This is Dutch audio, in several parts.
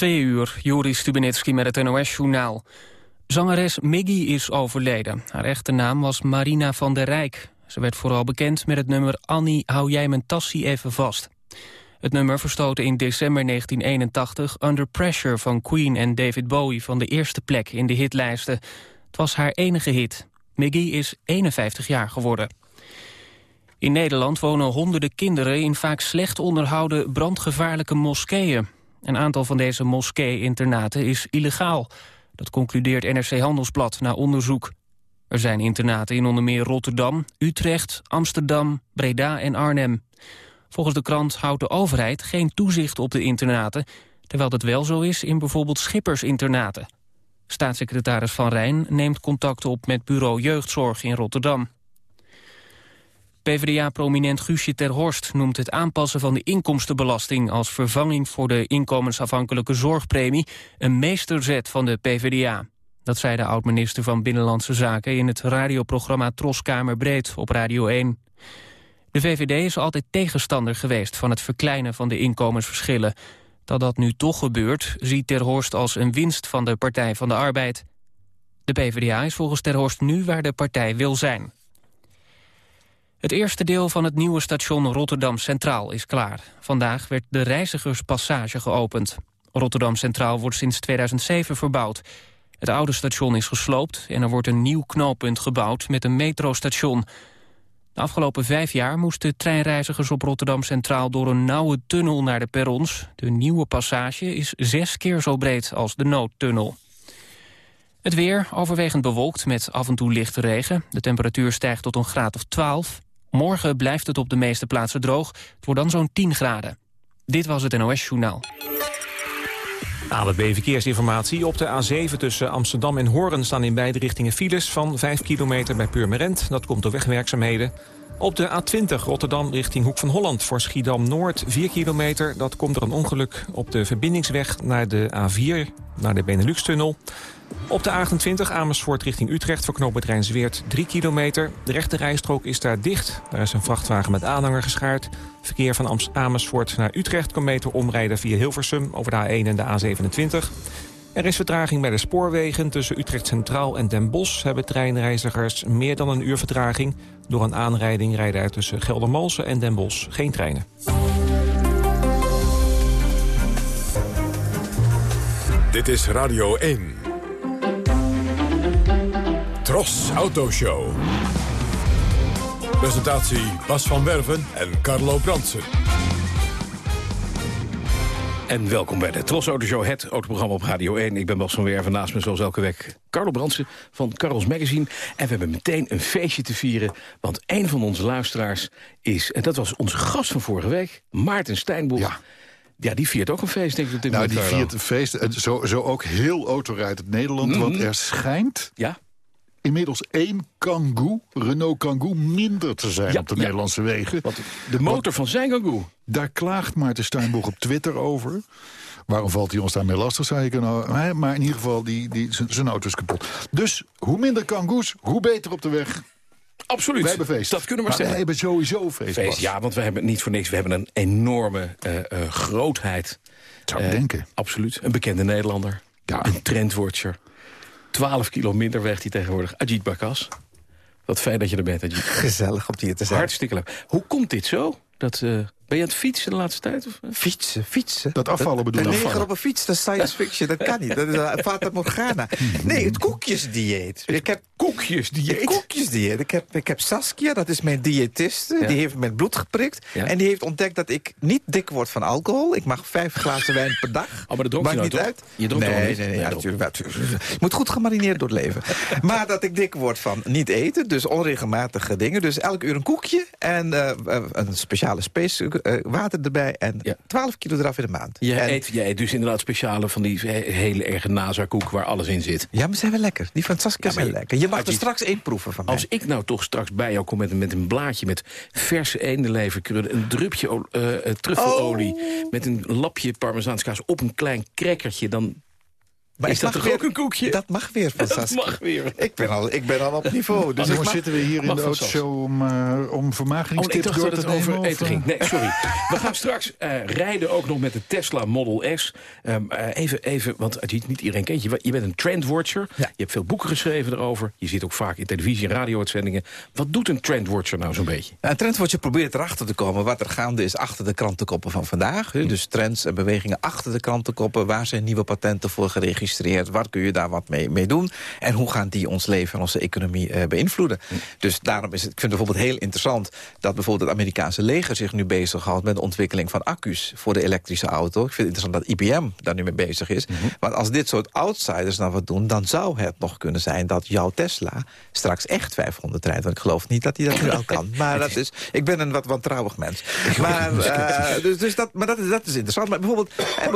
Twee uur, Joris Stubenitski met het NOS-journaal. Zangeres Miggy is overleden. Haar echte naam was Marina van der Rijk. Ze werd vooral bekend met het nummer Annie, hou jij mijn tassie even vast. Het nummer verstootte in december 1981 Under Pressure van Queen en David Bowie van de eerste plek in de hitlijsten. Het was haar enige hit. Miggy is 51 jaar geworden. In Nederland wonen honderden kinderen in vaak slecht onderhouden brandgevaarlijke moskeeën. Een aantal van deze moskee-internaten is illegaal. Dat concludeert NRC Handelsblad na onderzoek. Er zijn internaten in onder meer Rotterdam, Utrecht, Amsterdam, Breda en Arnhem. Volgens de krant houdt de overheid geen toezicht op de internaten... terwijl dat wel zo is in bijvoorbeeld schippersinternaten. Staatssecretaris Van Rijn neemt contact op met bureau Jeugdzorg in Rotterdam. PvdA-prominent Guusje ter Horst noemt het aanpassen van de inkomstenbelasting als vervanging voor de inkomensafhankelijke zorgpremie een meesterzet van de PvdA. Dat zei de oud-minister van Binnenlandse Zaken in het radioprogramma Troskamer Breed op Radio 1. De VVD is altijd tegenstander geweest van het verkleinen van de inkomensverschillen. Dat dat nu toch gebeurt, ziet Ter Horst als een winst van de Partij van de Arbeid. De PvdA is volgens Ter Horst nu waar de partij wil zijn. Het eerste deel van het nieuwe station Rotterdam Centraal is klaar. Vandaag werd de reizigerspassage geopend. Rotterdam Centraal wordt sinds 2007 verbouwd. Het oude station is gesloopt en er wordt een nieuw knooppunt gebouwd met een metrostation. De afgelopen vijf jaar moesten treinreizigers op Rotterdam Centraal door een nauwe tunnel naar de perrons. De nieuwe passage is zes keer zo breed als de noodtunnel. Het weer overwegend bewolkt met af en toe lichte regen. De temperatuur stijgt tot een graad of 12. Morgen blijft het op de meeste plaatsen droog. Het wordt dan zo'n 10 graden. Dit was het NOS Journaal. AWB Verkeersinformatie. Op de A7 tussen Amsterdam en Hoorn staan in beide richtingen files van 5 kilometer bij Purmerend. Dat komt door wegwerkzaamheden. Op de A20 Rotterdam richting Hoek van Holland voor Schiedam-Noord 4 kilometer. Dat komt door een ongeluk op de verbindingsweg naar de A4, naar de Benelux-tunnel. Op de A28 Amersfoort richting Utrecht voor knooppunt Rijnsweert 3 kilometer. De rechte rijstrook is daar dicht. Daar is een vrachtwagen met aanhanger geschaard. Verkeer van Amersfoort naar Utrecht kan beter omrijden via Hilversum over de A1 en de A27. Er is vertraging bij de spoorwegen. Tussen Utrecht Centraal en Den Bosch hebben treinreizigers meer dan een uur vertraging. Door een aanrijding rijden er tussen Geldermalsen en Den Bosch geen treinen. Dit is Radio 1. Tros Autoshow. Presentatie Bas van Werven en Carlo Bransen. En welkom bij de Tros Autoshow, het autoprogramma op Radio 1. Ik ben Bas van Werven, naast me zoals elke week Carlo Bransen van Carlos Magazine. En we hebben meteen een feestje te vieren, want een van onze luisteraars is... en dat was onze gast van vorige week, Maarten Steinboek. Ja. Ja, die viert ook een feest, denk ik. Op dit nou, die viert een feest. Zo, zo ook heel autorijdt Nederland. Want mhm. er schijnt ja? Inmiddels één Kangoo, Renault Kangoo, minder te zijn op de Nederlandse wegen. De motor van zijn Kangoo. Daar klaagt Maarten Steinboeg op Twitter over. Waarom valt hij ons daarmee lastig, zei ik. Nou, maar in ieder geval, die, die, zijn auto is kapot. Dus hoe minder Kangoos, hoe beter op de weg. Absoluut. We hebben feest. Dat kunnen we stellen. We hebben sowieso feest. feest ja, want we hebben niet voor niks. We hebben een enorme uh, uh, grootheid. Zou ik denken. Absoluut. Een bekende Nederlander. Ja. Een trendwatcher. 12 kilo minder weegt hij tegenwoordig. Ajit Bakas. Wat fijn dat je er bent, Ajit. Gezellig om hier te zijn. Hartstikke leuk. Hoe komt dit zo? Dat, uh, ben je aan het fietsen de laatste tijd? Of? Fietsen, fietsen. Dat afvallen bedoel je? Een neger op een fiets, dat is science fiction. Dat kan niet. Dat is uh, Fata Morgana. Nee, het koekjesdieet. Ik heb koekjesdieet? koekjesdieet. Ik heb, ik heb Saskia, dat is mijn diëtiste. Die heeft met bloed geprikt. En die heeft ontdekt dat ik niet dik word van alcohol. Ik mag vijf glazen wijn per dag. Oh, maar dat dronk je niet uit? Je dronk nee, nee, nee, nee, natuurlijk, Je moet goed gemarineerd door het leven. maar dat ik dik word van niet eten. Dus onregelmatige dingen. Dus elk uur een koekje. En uh, een speciale space water erbij en ja. 12 kilo eraf in de maand. Je, en, eet, je eet dus inderdaad speciale van die hele erge NASA-koek waar alles in zit. Ja, maar zijn wel lekker. Die van Saskia zijn lekker. Je mag er straks één proeven van mij. Als ik nou toch straks bij jou kom met, met een blaadje met verse eendenleverkrullen... een drupje uh, truffelolie oh. met een lapje parmezaanskaas op een klein crackertje... dan Maar is dat toch ook een koekje? Dat mag weer van Dat mag weer. Ik ben al, ik ben al op niveau. Dus Jongens, zitten we hier in de autoshow om, uh, om vermageringstips oh, door te nemen? over eten ging. Nee, sorry. we gaan straks uh, rijden ook nog met de Tesla Model S. Um, uh, even, even, want niet iedereen kent je. Je bent een trendwatcher. Ja. Je hebt veel boeken geschreven erover. Je zit ook vaak in televisie- en radio-uitzendingen. Wat doet een trendwatcher nou zo'n beetje? Een trendwatcher probeert erachter te komen wat er gaande is achter de krantenkoppen van vandaag. Hm. Dus trends en bewegingen achter de krantenkoppen. Waar zijn nieuwe patenten voor geregistreerd? Waar kun je daar wat mee, mee doen? En hoe gaan die ons leven en onze economie uh, beïnvloeden? Hm. Dus daarom is het, ik vind het bijvoorbeeld heel interessant... dat bijvoorbeeld het Amerikaanse leger zich nu bezighoudt... met de ontwikkeling van accu's voor de elektrische auto. Ik vind het interessant dat IBM daar nu mee bezig is. Mm -hmm. Want als dit soort outsiders nou wat doen... dan zou het nog kunnen zijn dat jouw Tesla straks echt 500 rijdt. Want ik geloof niet dat hij dat nu al kan. Maar dat is, ik ben een wat wantrouwig mens. Maar, uh, dus, dus dat, maar dat, is, dat is interessant. Maar bijvoorbeeld,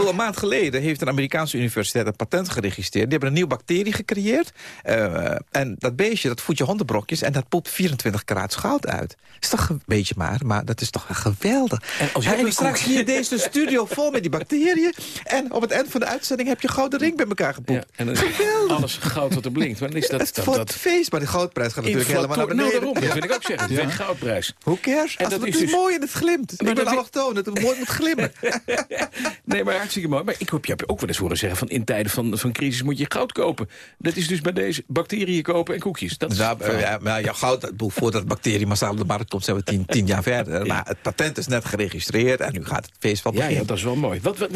een maand geleden heeft een Amerikaanse universiteit... een patent geregistreerd. Die hebben een nieuwe bacterie gecreëerd. Uh, en dat beestje, dat voedt je hondenbrokjes... en dat poept 24 karaat goud uit. is toch een beetje maar, maar dat is toch geweldig. En, als jij en straks hier deze studio vol met die bacteriën... en op het eind van de uitzending heb je gouden ring bij elkaar gepoept. Ja, en geweldig. alles goud wat er blinkt. Maar is dat, het dat, voor dat, het feest, maar de goudprijs gaat natuurlijk helemaal naar beneden. Nou, daarom, dat vind ik ook zeggen. Ja. goudprijs. Hoe cares? En dat het is, dus... mooi en het glimt. Maar ik ben allochtoon, dat het mooi moet glimmen. nee, maar hartstikke mooi. Maar ik heb je ook wel eens horen zeggen... van in tijden van, van crisis moet je goud kopen. Dat is dus bij deze bacteriën kopen en koekjes. Dat is nou, ja, maar ja, goud, voordat bacterie massaal op de markt komt... zijn we tien, tien jaar verder. Maar het patent is net geregistreerd en nu gaat het feest van beginnen. Ja, ja dat is wel mooi. Wat, wat,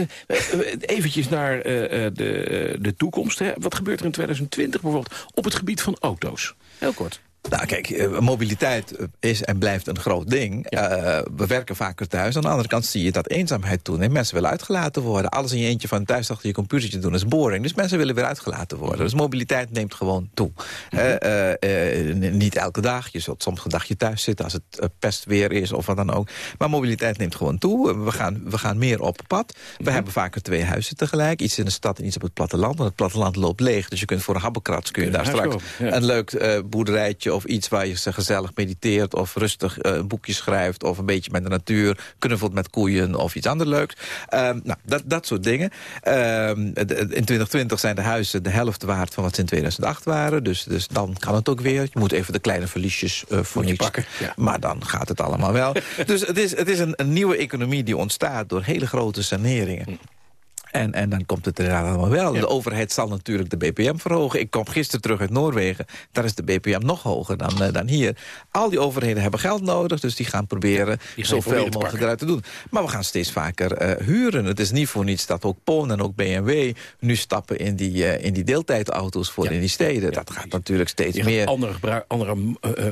eventjes naar uh, de, de toekomst. Hè. Wat gebeurt er in 2020 bijvoorbeeld op het gebied van auto's? Heel kort. Nou, kijk, mobiliteit is en blijft een groot ding. Ja. Uh, we werken vaker thuis. Aan de andere kant zie je dat eenzaamheid toeneemt. Mensen willen uitgelaten worden. Alles in je eentje van thuis achter je computertje doen is boring. Dus mensen willen weer uitgelaten worden. Dus mobiliteit neemt gewoon toe. Mm -hmm. uh, uh, niet elke dag. Je zult soms een dagje thuis zitten als het pestweer is of wat dan ook. Maar mobiliteit neemt gewoon toe. We gaan, we gaan meer op pad. We mm -hmm. hebben vaker twee huizen tegelijk. Iets in de stad en iets op het platteland. Want het platteland loopt leeg. Dus je kunt voor een habbekrats kun je daar straks ja. een leuk boerderijtje of iets waar je ze gezellig mediteert... of rustig uh, een boekje schrijft of een beetje met de natuur... knuffelt met koeien of iets anders leuks. Um, nou, dat, dat soort dingen. Um, in 2020 zijn de huizen de helft waard van wat ze in 2008 waren. Dus, dus dan kan het ook weer. Je moet even de kleine verliesjes uh, voor je pakken. Ja. Maar dan gaat het allemaal wel. dus het is, het is een, een, nieuwe economie die ontstaat door hele grote saneringen. En, en dan komt het er allemaal wel. Ja. De overheid zal natuurlijk de BPM verhogen. Ik kom gisteren terug uit Noorwegen. Daar is de BPM nog hoger dan, uh, dan hier. Al die overheden hebben geld nodig. Dus die gaan proberen die gaan zoveel mogelijk eruit te doen. Maar we gaan steeds vaker uh, huren. Het is niet voor niets dat ook Poon en ook BMW... nu stappen in die, uh, in die deeltijdauto's voor ja. in die steden. Ja, dat gaat natuurlijk steeds je meer. Andere, gebruik, andere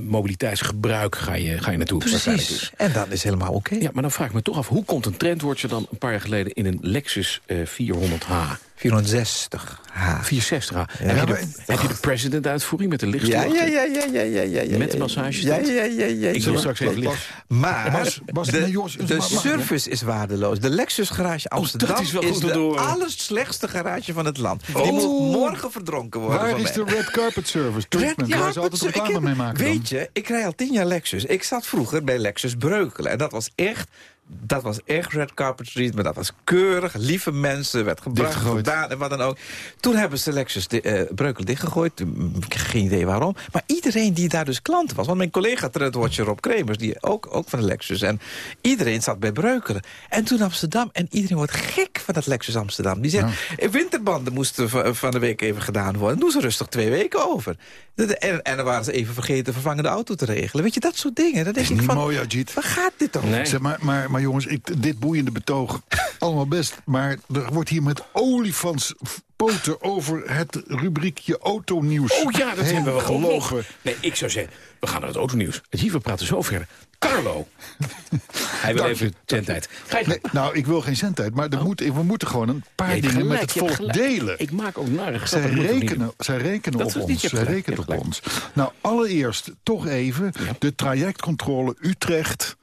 mobiliteitsgebruik ga je, ga je naartoe. Precies. Dus. En dat is helemaal oké. Okay. Ja, maar dan vraag ik me toch af... hoe komt een trendwoordje dan een paar jaar geleden... in een Lexus 400H. 460 H. 460 H. Ja, heb, je de, heb je de president-uitvoering met de lichtstoel? Ja, ja, ja, ja, ja, ja, ja, ja. Met de massagestand? Ja, ja, ja, ja. Ik zal straks even liggen. Maar Bas, Bas, de, nee, jongens, de service is waardeloos. De Lexus garage Amsterdam oh, is, wel is de door. allerslechtste garage van het land. Oh. Die moet morgen verdronken worden Waar is de red carpet service? Treatment, red waar ze altijd reclame mee maken Weet je, ik rij al tien jaar Lexus. Ik zat vroeger bij Lexus Breukelen. En dat was echt dat was echt red carpet treatment. Dat was keurig, lieve mensen, werd gebracht, gedaan en wat dan ook. Toen hebben ze Lexus di uh, Breukel dichtgegooid. Geen idee waarom. Maar iedereen die daar dus klant was. Want mijn collega trendwatcher Rob Kremers, die ook, ook van de Lexus. En iedereen zat bij Breukelen. En toen Amsterdam. En iedereen wordt gek van dat Lexus Amsterdam. Die zegt, ja. winterbanden moesten van de week even gedaan worden. Doen ze rustig twee weken over. En, en dan waren ze even vergeten vervangende auto te regelen. Weet je, dat soort dingen. Dan denk is ik van, mooi, Ajit. waar gaat dit over? Nee. Zeg, maar, maar, maar jongens, ik, dit boeiende betoog, allemaal best. Maar er wordt hier met olifantspoten over het rubriekje autonieuws. Oh ja, dat hebben we gelogen. Nee, ik zou zeggen, we gaan naar het autonieuws. Hier, we praten zo verder. Carlo. Hij wil even zendtijd. Nee, nou, ik wil geen zendtijd, maar er oh. moet, we moeten gewoon een paar dingen gelijk, met het volk delen. Ik maak ook narrig. Zij rekenen, zij rekenen op ons. Zij rekenen op ons. Nou, allereerst toch even ja. de trajectcontrole Utrecht...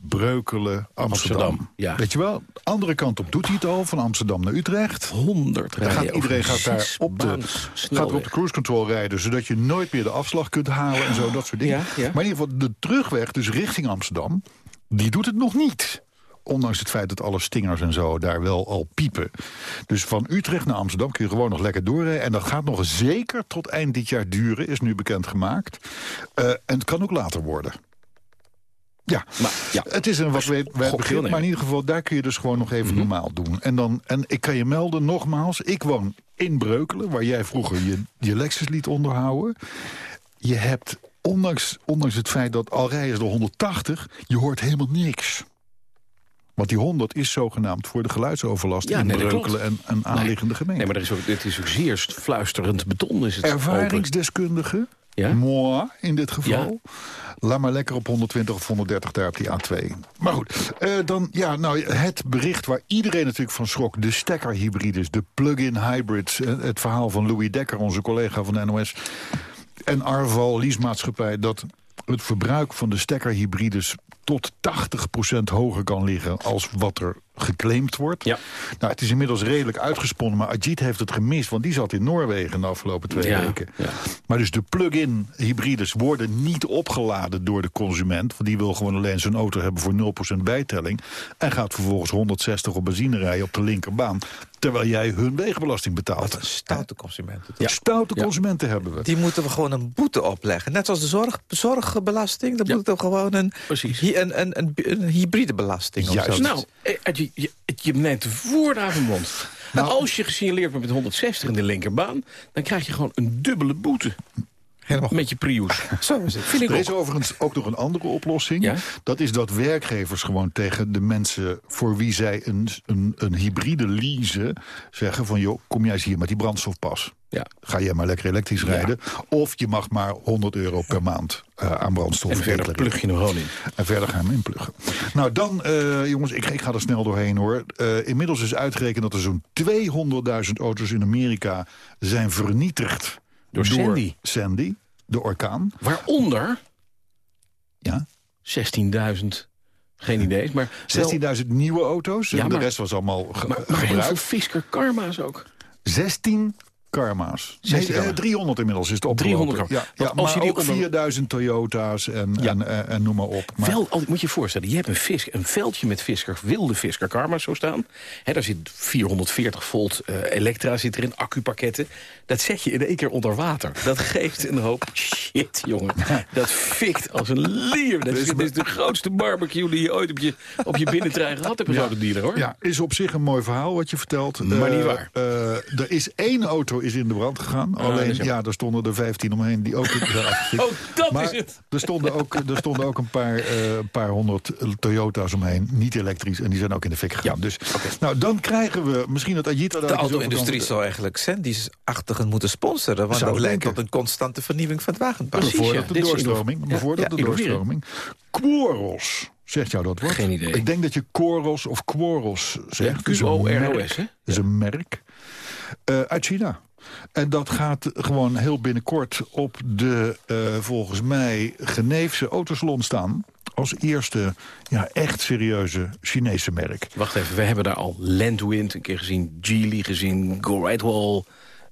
Breukelen, Amsterdam. Amsterdam ja. Weet je wel, andere kant op doet hij het al, van Amsterdam naar Utrecht. 100 rijden. Gaat, iedereen gaat daar op de, gaat op de cruise control rijden... zodat je nooit meer de afslag kunt halen en zo, dat soort dingen. Ja, ja. Maar in ieder geval de terugweg, dus richting Amsterdam... die doet het nog niet. ondanks het feit dat alle stingers en zo daar wel al piepen. Dus van Utrecht naar Amsterdam kun je gewoon nog lekker doorrijden. En dat gaat nog zeker tot eind dit jaar duren, is nu bekendgemaakt. Uh, en het kan ook later worden. Ja, maar, ja. het is een wat weet begrip, maar in ieder geval... daar kun je dus gewoon nog even mhm. normaal doen. En, dan, en ik kan je melden, nogmaals, ik woon in Breukelen... waar jij vroeger je, je Lexus liet onderhouden. Je hebt, ondanks, ondanks het feit dat al rijden de 180... je hoort helemaal niks. Want die 100 is zogenaamd voor de geluidsoverlast ja, in nee, Breukelen en, en aanliggende nee. gemeenten. Nee, maar er is ook, dit is ook zeer fluisterend beton. Is het Ervaringsdeskundige, ja? moi in dit geval... Laat maar lekker op 120 of 130 daar op die A2. Maar goed, uh, dan ja, nou, het bericht waar iedereen natuurlijk van schrok... de stekkerhybrides, de plug-in hybrids... Eh, het verhaal van Louis Dekker, onze collega van de NOS... en Arval, leasemaatschappij... dat het verbruik van de stekkerhybrides tot 80% hoger kan liggen als wat er geclaimd wordt. Ja. Nou, het is inmiddels redelijk uitgesponnen, maar Ajit heeft het gemist... want die zat in Noorwegen de afgelopen twee weken. Ja. Maar dus de plug-in hybrides worden niet opgeladen door de consument... want die wil gewoon alleen zijn auto hebben voor 0% bijtelling... en gaat vervolgens 160 op benzine rijden op de linkerbaan terwijl jij hun wegenbelasting betaalt. Wat stoute consumenten. Ja. Stoute consumenten hebben we. Die moeten we gewoon een boete opleggen. Net zoals de zorg, zorgbelasting. Dan ja. moeten we gewoon een, een, een, een, een, hybride belasting. Juist. Nou, eh, je, je, je neemt de mond. Nou, als je gesignaleerd wordt met 160 in de linkerbaan... dan krijg je gewoon een dubbele boete. Helemaal Met je Prius. Zo is het. Vind ik er is overigens ook nog een andere oplossing. Dat is dat werkgevers gewoon tegen de mensen... voor wie zij een, een, een hybride leasen... zeggen van, joh, kom jij eens hier met die brandstofpas. Ja. Ga jij maar lekker elektrisch rijden. Of je mag maar 100 euro per maand uh, aan brandstof. En verder plug je hem gewoon in. En verder gaan we hem inpluggen. Nou dan, uh, jongens, ik, ik, ga er snel doorheen hoor. Uh, inmiddels is uitgerekend dat er zo'n 200.000 auto's in Amerika zijn vernietigd door, Sandy. Sandy, de orkaan. Waaronder ja? 16.000 geen idee. Maar 16.000 nieuwe auto's. Ja, en de rest was allemaal ge maar, maar heel veel Fisker Karma's ook. 16 karma's. Nee, 300 eh, inmiddels is het opgelopen. 300 ja, ja, als je die ook 4000 Toyota's en, en, en, en, noem maar op. Maar... Wel, moet je je voorstellen, je hebt een, vis, een veldje met Fisker, wilde Fisker karma's zo staan. He, daar zit 440 volt uh, elektra zit erin, accupakketten. Dat zet je in één keer onder water. Dat geeft een hoop shit, jongen. Dat fikt als een lier. Dat is, dat is de grootste barbecue die je ooit op je, op je binnentrein gehad hebt. Ja, dealer, hoor. ja, is op zich een mooi verhaal wat je vertelt. Maar uh, niet waar. er is één auto is in de brand gegaan. Ah, Alleen, ja, er stonden er 15 omheen die ook in de Oh, dat maar is het! Er stonden ook, er stonden ook een paar, uh, paar honderd Toyota's omheen. Niet elektrisch. En die zijn ook in de fik gegaan. Dus, nou, dan krijgen we misschien dat Ajita... De auto-industrie zou eigenlijk Sandy's-achtigen moeten sponsoren. Want dat leidt tot een constante vernieuwing van het wagenpark. Bijvoorbeeld de doorstroming. Bijvoorbeeld de doorstroming. Quoros. Zegt jou dat wat? Geen idee. Ik denk dat je Coros of Quoros zegt. Q-O-R-O-S, hè? Dat is een merk. Uh, uit China. En dat gaat gewoon heel binnenkort op de, uh, volgens mij, Geneefse autosalon staan als eerste ja, echt serieuze Chinese merk. Wacht even, we hebben daar al Landwind een keer gezien, Geely gezien, Go Right Wall.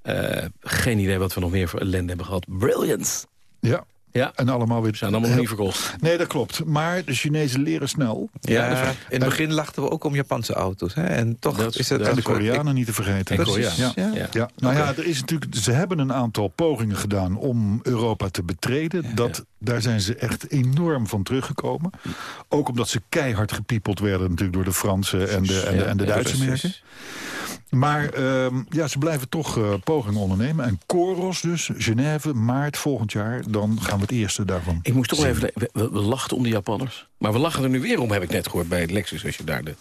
Uh, geen idee wat we nog meer voor ellende hebben gehad. Brilliant! Ja, ja. En allemaal weer... Zijn allemaal nog niet verkocht. Nee, dat klopt. Maar de Chinezen leren snel. Ja, in het begin lachten we ook om Japanse auto's. Hè? En toch is het... En de Koreanen niet te vergeten. Precies, ja. Ja. ja. Nou ja, er is natuurlijk, ze hebben een aantal pogingen gedaan om Europa te betreden. Dat, Daar zijn ze echt enorm van teruggekomen. Ook omdat ze keihard gepiepeld werden natuurlijk door de Franse en de, en de, en de Duitse merken. Maar uh, ja, ze blijven toch uh, pogingen ondernemen. En Coros dus, Genève, maart volgend jaar. Dan gaan we het eerste daarvan Ik moest toch even... We, we, we lachten om de Japanners. Maar we lachen er nu weer om, heb ik net gehoord bij het Lexus. Als je daar de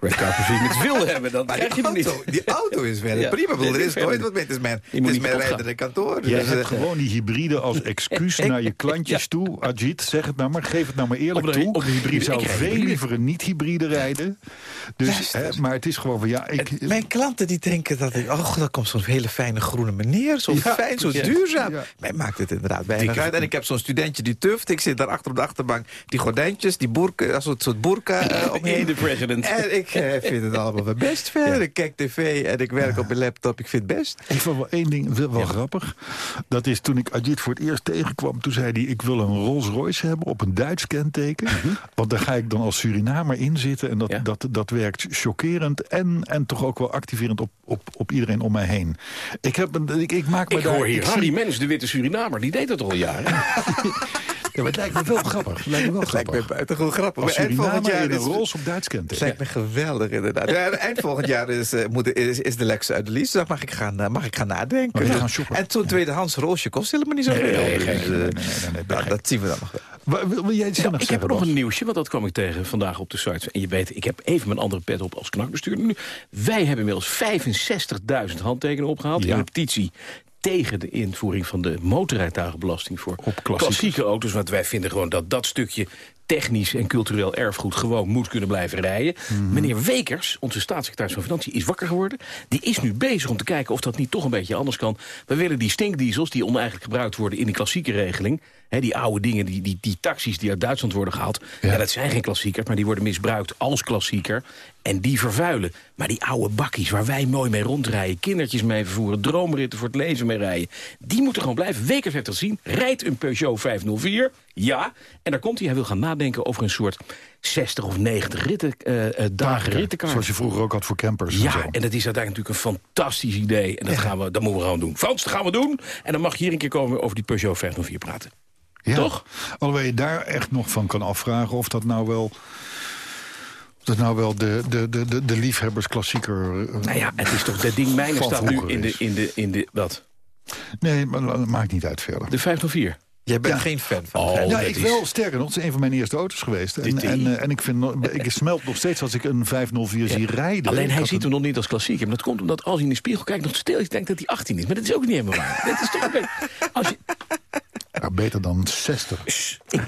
red carpet niks wil hebben, dan krijg je hem niet. Die auto is wel prima, bedoel, er is nooit wat mee. Het is mijn, het is mijn rijdende kantoor. Jij dus, hebt uh, gewoon die hybride als excuus naar je klantjes toe. Ajit, zeg het nou maar, geef het nou maar eerlijk op de, toe. Op de hybride. Ik zou veel liever een niet-hybride rijden. Dus, hè, maar het is gewoon van, ja... Ik, het, mijn klanten die denken dat ik... Oh, daar komt zo'n hele fijne groene meneer. Zo fijn, zo duurzaam. Mij maakt het inderdaad weinig uit. En ik heb zo'n studentje die tuft. Ik zit daar achter op de achterbank. Die gordijntjes, die boerka, als een soort boerka uh, omheen. de president. En ik eh, vind het allemaal wel best verder. Ik kijk tv en ik werk op mijn laptop. Ik vind het best. Ik vond wel één ding wel, grappig. Dat is toen ik Ajit voor het eerst tegenkwam... toen zei hij, ik wil een Rolls Royce hebben op een Duits kenteken. Mhm. Want daar ga ik dan als Surinamer in zitten. En dat, dat, dat werkt chockerend en, en toch ook wel activerend op, op, op iedereen om mij heen. Ik, heb, ik, ik maak me ik daar... hoor hier Harry Mens, de witte Surinamer. Die deed dat al jaren. Ja, maar het lijkt me wel grappig. Het lijkt me wel grappig. lijkt me buitengewoon grappig. Als eind volgend jaar in een rols op Duits kent. Het lijkt me geweldig, inderdaad. Ja, eind volgend jaar is, moet, is, is de Lex uit de Lies. Dan mag ik gaan, uh, mag ik gaan nadenken. Oh, gaan shoppen. En zo'n tweedehands roosje kost helemaal niet zo veel. Nee, nee, nee, nee, nee, dat zien we dan nog wel. Wil, wil jij iets ik heb nog een nieuwsje, want dat kwam ik tegen vandaag op de site. En je weet, ik heb even mijn andere pet op als knakbestuurder nu. Wij hebben inmiddels 65.000 handtekeningen opgehaald ja. in een petitie tegen de invoering van de motorrijtuigenbelasting voor klassieke auto's. Want wij vinden gewoon dat dat stukje technisch en cultureel erfgoed gewoon moet kunnen blijven rijden. Mhm. Meneer Wekers, onze staatssecretaris van Financiën, is wakker geworden. Die is nu bezig om te kijken of dat niet toch een beetje anders kan. We willen die stinkdiesels, die oneigenlijk gebruikt worden in die klassieke regeling... He, die oude dingen, die, die, die taxis die uit Duitsland worden gehaald... Ja. dat zijn geen klassiekers, maar die worden misbruikt als klassieker. En die vervuilen. Maar die oude bakkies waar wij mooi mee rondrijden... kindertjes mee vervoeren, droomritten voor het lezen mee rijden... die moeten gewoon blijven. Wekers heeft dat zien. Rijdt een Peugeot 504, ja. En daar komt hij, hij wil gaan nadenken over een soort 60 of 90 ritten, uh, dagen rittenkaart. Zoals je vroeger ook had voor campers. Ja, en, en dat is uiteindelijk natuurlijk een fantastisch idee. En dat, gaan we, dat moeten we gewoon doen. Frans, dat gaan we doen. En dan mag je hier een keer komen over die Peugeot 504 praten. Ja. Toch? Alhoewel je daar echt nog van kan afvragen of dat nou wel... Of dat nou wel de, de, de, de, liefhebbersklassieker... Uh, nou ja, het is toch... Dat ding mijne staat nu in de, in de... In de wat? Nee, maar dat maakt niet uit verder. De 504? Jij bent geen fan van oh, Ja, ik is... wel. Sterker nog, het is een van mijn eerste auto's geweest. En, en, uh, en ik, vind, ik smelt nog steeds als ik een 504 ja. zie rijden. Alleen hij ziet hem nog niet als klassieker. Maar dat komt omdat als hij in de spiegel kijkt nog stil is... denkt dat hij 18 is. Maar dat is ook niet helemaal waar. dat is toch een beetje... Als je, ja, beter dan 60. Ik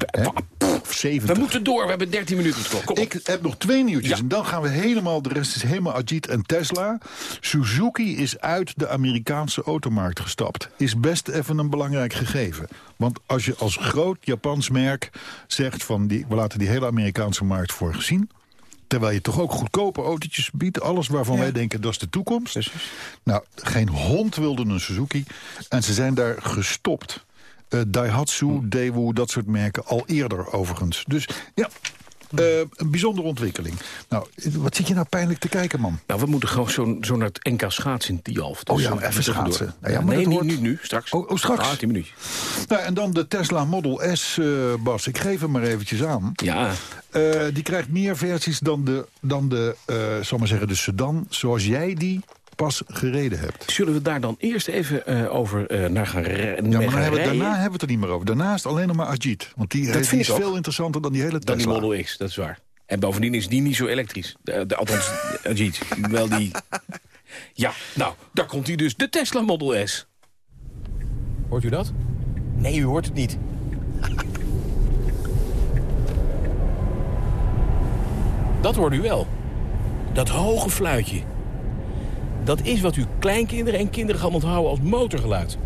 of 70. We moeten door, we hebben 13 minuten. Kom ik heb nog twee nieuwtjes en dan gaan we helemaal... de rest is helemaal Ajit en Tesla. Suzuki is uit de Amerikaanse automarkt gestapt. Is best even een belangrijk gegeven. Want als je als groot Japans merk zegt... van die, we laten die hele Amerikaanse markt voor gezien... Terwijl je toch ook goedkope autootjes biedt. Alles waarvan wij denken, dat is de toekomst. Nou, geen hond wilde een Suzuki. En ze zijn daar gestopt. Uh, Daihatsu, hm. Daewoo, dat soort merken al eerder overigens. Dus ja, uh, een bijzondere ontwikkeling. Nou, wat zit je nou pijnlijk te kijken, man? Nou, we moeten gewoon zo, zo naar het NK schaatsen in Tialf. Dus oh ja, even schaatsen. Nou ja, maar nee, niet nu, straks. Oh, oh straks? 18 minuten. Nou, en dan de Tesla Model S, uh, Bas. Ik geef hem maar eventjes aan. Ja. Uh, die krijgt meer versies dan de, dan de zal maar zeggen, de sedan zoals jij die pas gereden hebt. Zullen we daar dan eerst even uh, over uh, naar gaan, rijden? ja, maar hebben, daarna hebben we het er niet meer over. Daarnaast alleen nog maar Ajit. Want die, dat is veel interessanter dan die hele Tesla. Dan die Model X, dat is waar. En bovendien is die niet zo elektrisch. De, de, althans, Ajit. Wel die... Ja, nou, daar komt hij dus. De Tesla Model S. Hoort u dat? Nee, u hoort het niet. Dat hoort u wel. Dat hoge fluitje. Dat is wat uw kleinkinderen en kinderen gaan onthouden als motorgeluid.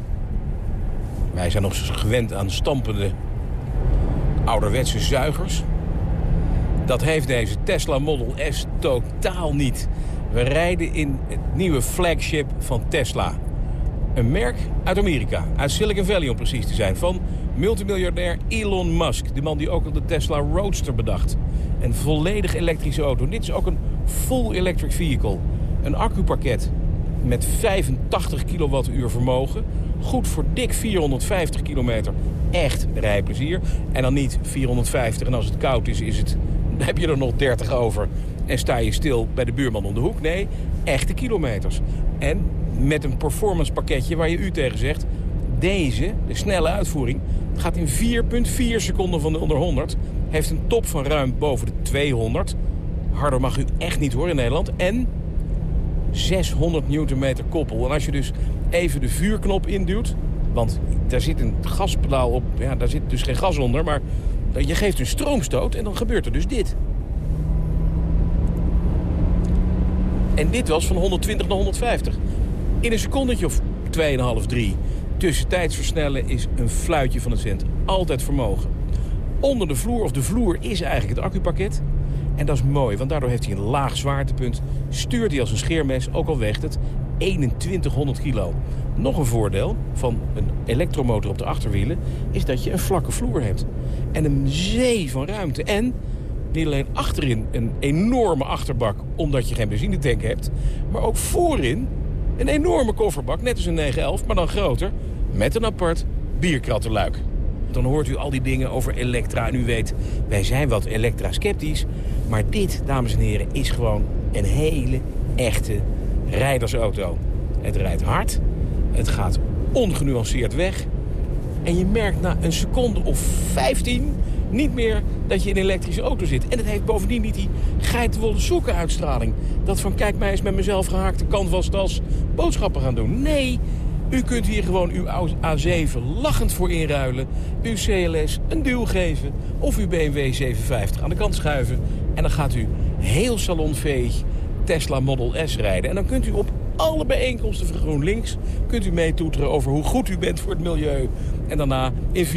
Wij zijn nog gewend aan stampende ouderwetse zuigers. Dat heeft deze Tesla Model S totaal niet. We rijden in het nieuwe flagship van Tesla. Een merk uit Amerika, uit Silicon Valley om precies te zijn... van multimiljardair Elon Musk, de man die ook al de Tesla Roadster bedacht. Een volledig elektrische auto. Dit is ook een full electric vehicle. Een accupakket met 85 kilowattuur vermogen. Goed voor dik 450 kilometer. Echt rijplezier. En dan niet 450 en als het koud is, is het, heb je er nog 30 over. En sta je stil bij de buurman om de hoek. Nee, echte kilometers. En met een performance pakketje waar je u tegen zegt... deze, de snelle uitvoering, gaat in 4,4 seconden van de onder 100. Heeft een top van ruim boven de 200. Harder mag u echt niet horen in Nederland. En 600 newtonmeter koppel. En als je dus even de vuurknop induwt... want daar zit een gaspedaal op, ja, daar zit dus geen gas onder... maar je geeft een stroomstoot en dan gebeurt er dus dit. En dit was van 120 naar 150. In een secondetje of 2,5, 3. Tussentijds versnellen is een fluitje van een cent. Altijd vermogen. Onder de vloer, of de vloer is eigenlijk het accupakket. En dat is mooi, want daardoor heeft hij een laag zwaartepunt. Stuurt hij als een scheermes, ook al weegt het 2100 kilo. Nog een voordeel van een elektromotor op de achterwielen... is dat je een vlakke vloer hebt. En een zee van ruimte. En niet alleen achterin een enorme achterbak... omdat je geen benzinetank hebt... maar ook voorin een enorme kofferbak, net als een 911, maar dan groter... met een apart bierkrattenluik. Dan hoort u al die dingen over Elektra en u weet... wij zijn wat Elektra-sceptisch... maar dit, dames en heren, is gewoon een hele echte rijdersauto. Het rijdt hard, het gaat ongenuanceerd weg... en je merkt na een seconde of 15 niet meer dat je in een elektrische auto zit. En het heeft bovendien niet die geitenwolle sokken uitstraling. Dat van kijk mij eens met mezelf gehaakte canvas boodschappen gaan doen. Nee, u kunt hier gewoon uw A7 lachend voor inruilen. Uw CLS een duw geven. Of uw BMW 750 aan de kant schuiven. En dan gaat u heel salonveeg Tesla Model S rijden. En dan kunt u op alle bijeenkomsten van GroenLinks... kunt u meetoeteren over hoe goed u bent voor het milieu. En daarna in 4,4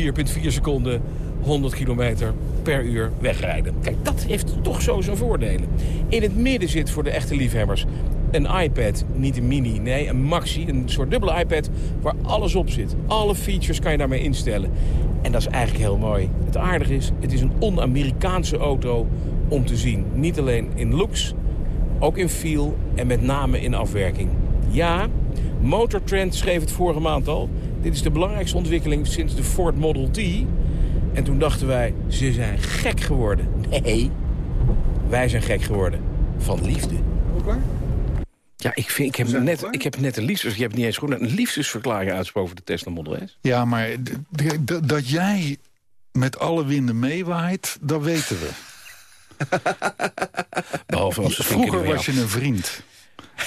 seconden 100 kilometer per uur wegrijden. Kijk, dat heeft toch zo zijn voordelen. In het midden zit voor de echte liefhebbers een iPad, niet een mini, nee, een maxi. Een soort dubbele iPad waar alles op zit. Alle features kan je daarmee instellen. En dat is eigenlijk heel mooi. Het aardige is, het is een on-Amerikaanse auto om te zien. Niet alleen in looks, ook in feel en met name in afwerking. Ja, Motortrend schreef het vorige maand al. Dit is de belangrijkste ontwikkeling sinds de Ford Model T. En toen dachten wij, ze zijn gek geworden. Nee, wij zijn gek geworden. Van liefde. klaar? Ja, ik, vind, ik, heb net, ik heb net een liefdes... Je hebt niet eens goed een liefdesverklaring uitsproken voor de Tesla Model S. Ja, maar dat jij met alle winden meewaait, dat weten we. Behalve als Vroeger was je een vriend.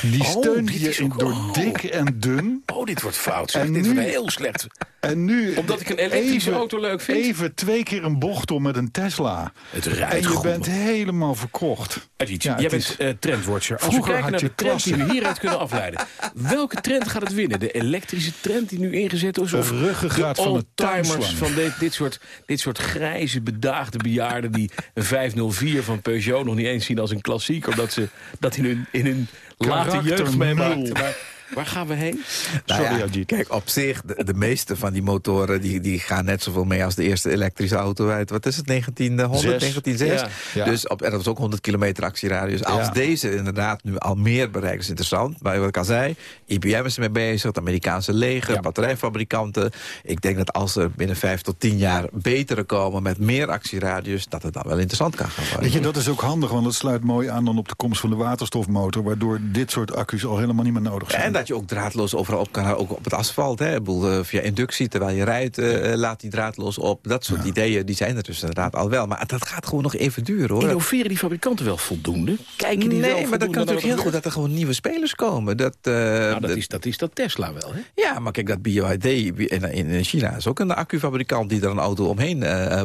Die oh, steunde je door dik en dun. Oh, dit wordt fout. Zeg. En dit nu, wordt heel slecht. En nu, Omdat ik een elektrische auto leuk vind? Even twee keer een bocht om met een Tesla. Het rijdt En je bent helemaal verkocht. Ja, Jij bent uh, trendwatcher. Als we kijken naar de trend die we hieruit kunnen afleiden. Welke trend gaat het winnen? De elektrische trend die nu ingezet is? Of ruggengraat van de timers van dit, dit, soort, dit soort grijze, bedaagde bejaarden... die een 504 van Peugeot nog niet eens zien als een klassiek... omdat ze dat in hun, in hun late jeugd meemaakten. Waar gaan we heen? Nou Sorry, ja, Kijk, op zich, de, de, meeste van die motoren... Die, die gaan net zoveel mee als de eerste elektrische auto uit. Wat is het, 1900, 1906? Ja. Dus op, en dat was ook 100 kilometer actieradius. Als deze inderdaad nu al meer bereikt, is interessant. Maar wat ik al zei, IBM is ermee bezig. Het Amerikaanse leger, batterijfabrikanten. Ik denk dat als er binnen 5 tot 10 jaar betere komen... met meer actieradius, dat het dan wel interessant kan gaan worden. Weet je, dat is ook handig, want het sluit mooi aan dan op de komst van de waterstofmotor... waardoor dit soort accu's al helemaal niet meer nodig zijn dat je ook draadloos overal op kan ook op het asfalt. Hè. Bedoel, uh, via inductie, terwijl je rijdt, uh, laat die draadloos op. Dat soort ideeën die zijn er dus inderdaad al wel. Maar dat gaat gewoon nog even duren, hoor. Innoveren die fabrikanten wel voldoende? Kijken die nee, maar dat kan natuurlijk heel goed dat er gewoon nieuwe spelers komen. Dat, uh, nou, dat, is, dat is dat Tesla wel, hè? Ja, maar kijk, dat BYD in, in China is ook een accufabrikant... die er een auto omheen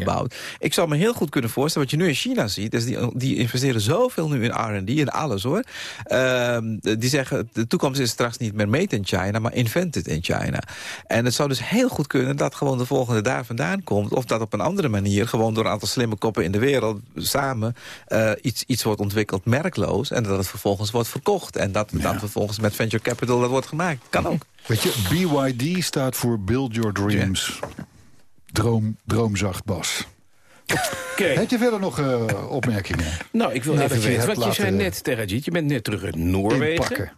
bouwt. Ik zou me heel goed kunnen voorstellen, wat je nu in China ziet... is die, die investeren zoveel nu in R&D, in alles, hoor. Ehm, die zeggen, de toekomst is straks niet niet meer made in China, maar invented in China. En het zou dus heel goed kunnen dat gewoon de volgende daar vandaan komt... of dat op een andere manier, gewoon door een aantal slimme koppen in de wereld... samen uh, iets, iets wordt ontwikkeld merkloos... en dat het vervolgens wordt verkocht. En dat dan vervolgens met venture capital dat wordt gemaakt. Kan ook. Weet je, BYD staat voor Build Your Dreams. Droom, droomzacht, Bas. Okay. Heb je verder nog uh, opmerkingen? Nou, ik wil nou, even weten, wat je zei net, Terajit. Je bent net terug uit Noorwegen.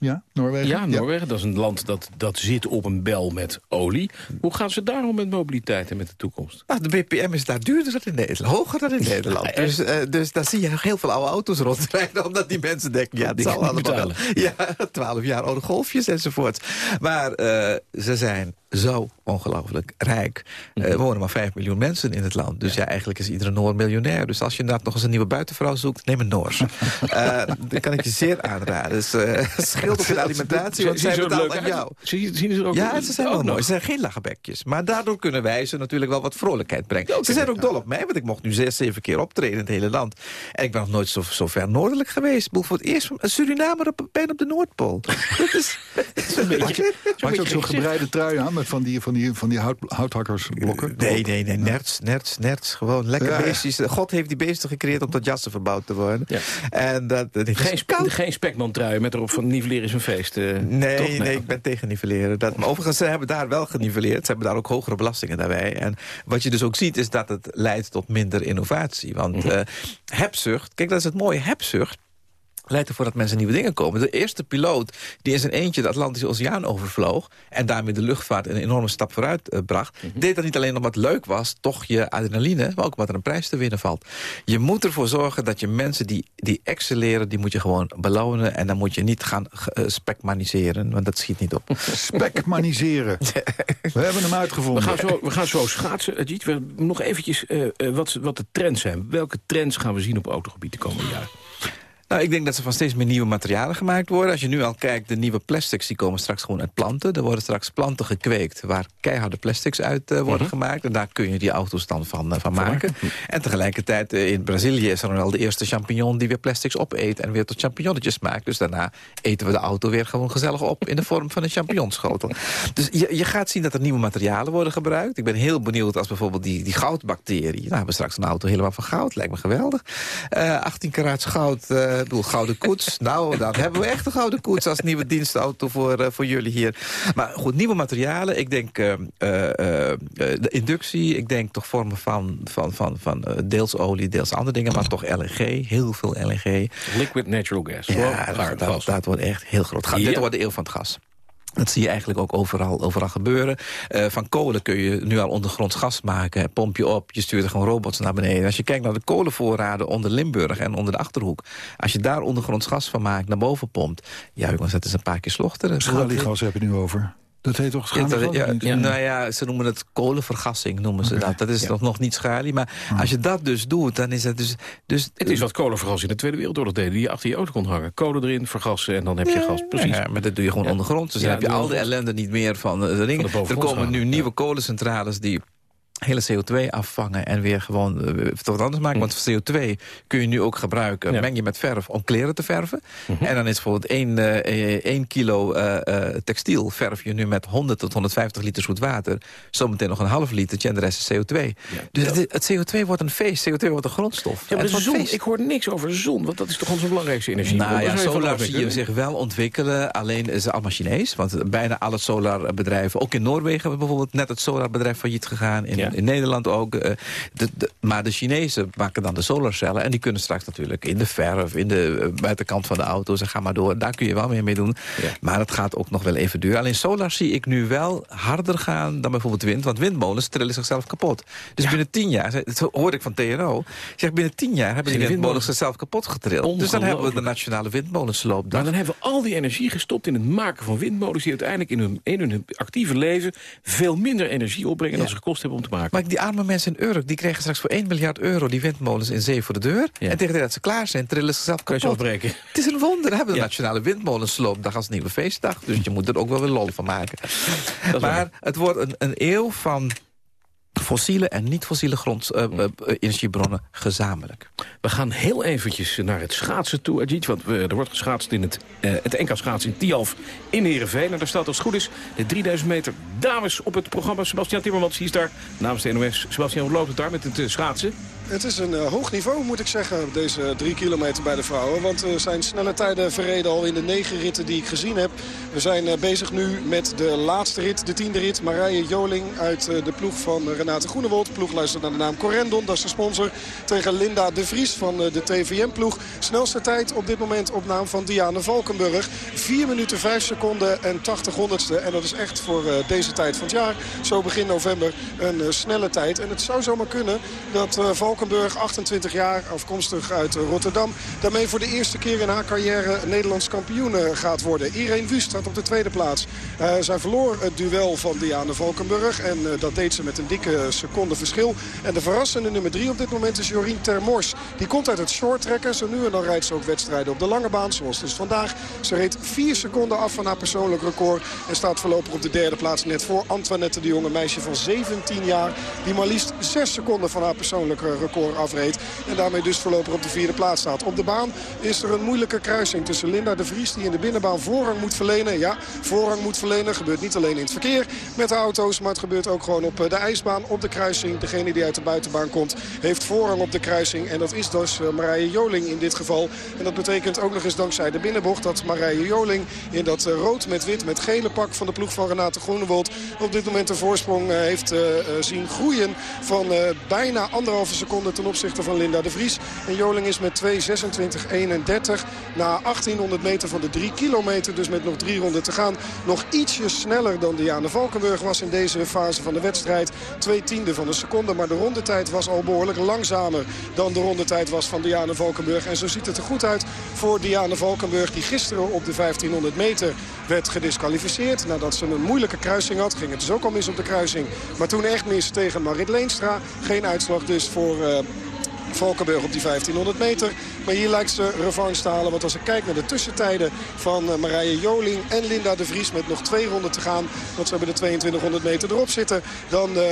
Ja, Noorwegen? Ja, Noorwegen. Dat is een land dat, dat zit op een bel met olie. Hoe gaan ze daarom met mobiliteit en met de toekomst? Nou, de BPM is daar duurder dan in Nederland. Hoger dan in Nederland. dus, uh, dus daar zie je nog heel veel oude auto's rondrijden. Omdat die mensen denken, ja, het zal allemaal wel. Ja, twaalf jaar oude golfjes enzovoort. Maar uh, ze zijn zo ongelooflijk rijk. Uh, er wonen maar 5 miljoen mensen in het land. Dus ja. eigenlijk is iedere Noor miljonair. Dus als je inderdaad nog eens een nieuwe buitenvrouw zoekt... neem een Noors. uh, dat kan ik je zeer aanraden. Dus uh, scheelt op de alimentatie, want zij betaalt aan jou. Zien ze er ook Ja, ze zijn wel mooi. Ze zijn geen lachebekjes. Maar daardoor kunnen wij ze natuurlijk wel wat vrolijkheid brengen. Ze zijn ook dol op mij, want ik mocht nu zes, zeven keer optreden in het hele land. En ik ben nog nooit zo, zo ver noordelijk geweest. Ik voor het eerst een Surinamer op, bijna op de Noordpool. dat is, een beetje... Had je ook zo'n gebreide trui aan met van die, van die, van die hout, houthakkersblokken? Nee, nee, nee. Nerts, nerts, nerts. Gewoon lekker ja, beestjes. God heeft die beesten gecreëerd om tot jassen verbouwd te worden. Ja. En dat, geen, spe geen spekman trui met erop van nivelleren is een feest. Uh, nee, toch? nee, ik ben tegen nivelleren. Dat, maar overigens, ze hebben daar wel geniveleerd. Ze hebben daar ook hogere belastingen daarbij. En wat je dus ook ziet, is dat het leidt tot minder innovatie. Want mm -hmm. hebzucht, kijk, dat is het mooie, hebzucht leidt ervoor dat mensen nieuwe dingen komen. De eerste piloot die in zijn eentje de Atlantische Oceaan overvloog... en daarmee de luchtvaart een enorme stap vooruit uh, bracht... Mhm. deed dat niet alleen omdat het leuk was, toch je adrenaline... maar ook omdat er een prijs te winnen valt. Je moet ervoor zorgen dat je mensen die, die excelleren... die moet je gewoon belonen en dan moet je niet gaan uh, spekmaniseren... want dat schiet niet op. Spekmaniseren. we hebben hem uitgevonden. We gaan zo, we gaan zo schaatsen. Ajit, we nog eventjes uh, wat, wat de trends zijn. Welke trends gaan we zien op autogebied de komende jaren? Nou, ik denk dat er van steeds meer nieuwe materialen gemaakt worden. Als je nu al kijkt, de nieuwe plastics die komen straks gewoon uit planten. Er worden straks planten gekweekt waar keiharde plastics uit uh, worden mhm. gemaakt. En daar kun je die auto's dan van, uh, van maken. En tegelijkertijd uh, in Brazilië is er wel de eerste champignon... die weer plastics opeet en weer tot champignonnetjes maakt. Dus daarna eten we de auto weer gewoon gezellig op... in de vorm van een champignonschotel. Dus je, je gaat zien dat er nieuwe materialen worden gebruikt. Ik ben heel benieuwd als bijvoorbeeld die, die goudbacterie... Nou, hebben we straks een auto helemaal van goud. Lijkt me geweldig. 18 karaats goud ik bedoel, gouden koets. nou, dan hebben we echt een gouden koets als nieuwe dienstauto voor, uh, voor jullie hier. Maar goed, nieuwe materialen. Ik denk uh, uh, de inductie. Ik denk toch vormen van, van, van, van deels olie, deels andere dingen. Maar toch LNG. Heel veel LNG. Liquid natural gas. Ja, dat, dat, dat, wordt echt heel groot. Ja. Dit wordt de eeuw van het gas. Dat zie je eigenlijk ook overal, overal gebeuren. Uh, van kolen kun je nu al ondergronds gas maken. Pomp je op, je stuurt er gewoon robots naar beneden. Als je kijkt naar de kolenvoorraden onder Limburg en onder de Achterhoek... als je daar ondergronds gas van maakt, naar boven pompt... ja, jongens, dat is een paar keer slochteren. Schaliegas heb je nu over. Dat heet toch schaliegas? Ja, ja, Nou ja, ze noemen het kolenvergassing, noemen ze dat. Dat is nog, nog niet schalie. Maar hm. als je dat dus doet, dan is het dus... dus het is wat kolenvergassen in de Tweede Wereldoorlog deden. Die je achter je auto kon hangen. Kolen erin, vergassen en dan heb je gas. Precies. Ja, maar dat doe je gewoon ondergrond. Dus dan heb je al de ellende niet meer van de ring. Er komen nu nieuwe kolencentrales die hele CO2 afvangen en weer gewoon uh, wat anders maken. Want CO2 kun je nu ook gebruiken, meng je met verf om kleren te verven. Mhm. En dan is bijvoorbeeld 1, uh, 1 kilo uh, textiel verf je nu met 100 tot 150 liter zoet water. Zometeen nog een half litertje en de rest is CO2. Dus het, het, CO2 wordt een feest, CO2 wordt een grondstof. Ja, maar de zon, ik hoor niks over zon, want dat is toch onze belangrijkste energie. Nou ja, solar zie je zich wel ontwikkelen, alleen is het allemaal Chinees. Want bijna alle solarbedrijven, ook in Noorwegen bijvoorbeeld net het solarbedrijf failliet gegaan. In, in Nederland ook. De, de, maar de Chinezen maken dan de solarcellen. En die kunnen straks natuurlijk in de verf, in de uh, buitenkant van de auto's. En ga maar door. Daar kun je wel meer mee doen. Maar het gaat ook nog wel even duren. Alleen solar zie ik nu wel harder gaan dan bijvoorbeeld wind. Want windmolens trillen zichzelf kapot. Dus binnen tien jaar, dat hoorde ik van TNO. Zeg, binnen tien jaar hebben die windmolens zichzelf kapot getrild. Dus dan hebben we de nationale windmolensloop. Maar dan hebben we al die energie gestopt in het maken van windmolens... die uiteindelijk in hun, in hun actieve leven veel minder energie opbrengen... dan ze gekost hebben om te maken. Maar die arme mensen in Urk, die kregen straks voor 1 miljard euro... die windmolens in zee voor de deur. En tegen dat ze klaar zijn, trillen ze zichzelf kapot. breken. Het is een wonder. We hebben de nationale windmolensloopdag als nieuwe feestdag. Dus je moet er ook wel weer lol van maken. maar het wordt een, een eeuw van fossiele en niet-fossiele grondenergiebronnen uh, uh, gezamenlijk. We gaan heel eventjes naar het schaatsen toe, Ajit. Want we, er wordt geschaatst in het, uh, het NK schaatsen in Tialf in Heerenveen. En daar staat als het goed is de 3000 meter dames op het programma. Sebastian Timmermans is daar namens de NOS. Sebastian, hoe loopt het daar met het schaatsen? Het is een uh, hoog niveau, moet ik zeggen, deze drie kilometer bij de vrouwen. Want er zijn snelle tijden verreden al in de negen ritten die ik gezien heb. We zijn uh, bezig nu met de laatste rit, de tiende rit. Marije Joling uit de ploeg van Renate Groenewold. Ploeg luistert naar de naam Corendon, dat is de sponsor. Tegen Linda de Vries van de TVM-ploeg. Snelste tijd op dit moment op naam van Diane Valkenburg. 4 minuten 5 seconden en 80 honderdste. En dat is echt voor deze tijd van het jaar, zo begin november, een snelle tijd. En het zou zomaar kunnen dat Valkenburg Valkenburg, 28 jaar, afkomstig uit Rotterdam. Daarmee voor de eerste keer in haar carrière Nederlands kampioen eh, gaat worden. Irene Wust staat op de tweede plaats. Uh, zij verloor het duel van Diane Valkenburg. En uh, dat deed ze met een dikke seconde verschil. En de verrassende nummer 3 op dit moment is Jorien Termors. Die komt uit het shorttrekken. Zo nu en dan rijdt ze ook wedstrijden op de lange baan. Zoals dus vandaag. Ze reed 4 seconden af van haar persoonlijk record. En staat voorlopig op de derde plaats net voor Antoinette de Jonge. Meisje van 17 jaar. Die maar liefst 6 seconden van haar persoonlijke record afreed. En daarmee dus voorlopig op de vierde plaats staat. Op de baan is er een moeilijke kruising tussen Linda de Vries... die in de binnenbaan voorrang moet verlenen. Ja, voorrang moet verlenen. Gebeurt niet alleen in het verkeer met de auto's. Maar het gebeurt ook gewoon op de ijsbaan, op de kruising. Degene die uit de buitenbaan komt, heeft voorrang op de kruising. En dat is dus Marije Joling in dit geval. En dat betekent ook nog eens dankzij de binnenbocht... dat Marije Joling in dat rood met wit met gele pak van de ploeg van Renate Groenewold... op dit moment een voorsprong heeft zien groeien van bijna anderhalve seconde ten opzichte van Linda de Vries. En Joling is met 2.26.31 na 1800 meter van de 3 kilometer, dus met nog drie ronden te gaan, nog ietsje sneller dan Diana Valkenburg was in deze fase van de wedstrijd. Twee tiende van een seconde, maar de rondetijd was al behoorlijk langzamer dan de rondetijd was van Diana Valkenburg. En zo ziet het er goed uit voor Diana Valkenburg, die gisteren op de 1500 meter werd gedisqualificeerd. Nadat ze een moeilijke kruising had, ging het dus ook al mis op de kruising. Maar toen echt mis tegen Marit Leenstra. Geen uitslag dus voor... Uh, Valkenburg op die 1500 meter. Maar hier lijkt ze revanche te halen. Want als ik kijk naar de tussentijden van eh, Marije Joling en Linda de Vries... met nog twee ronden te gaan, want ze hebben de 2200 meter erop zitten... dan uh,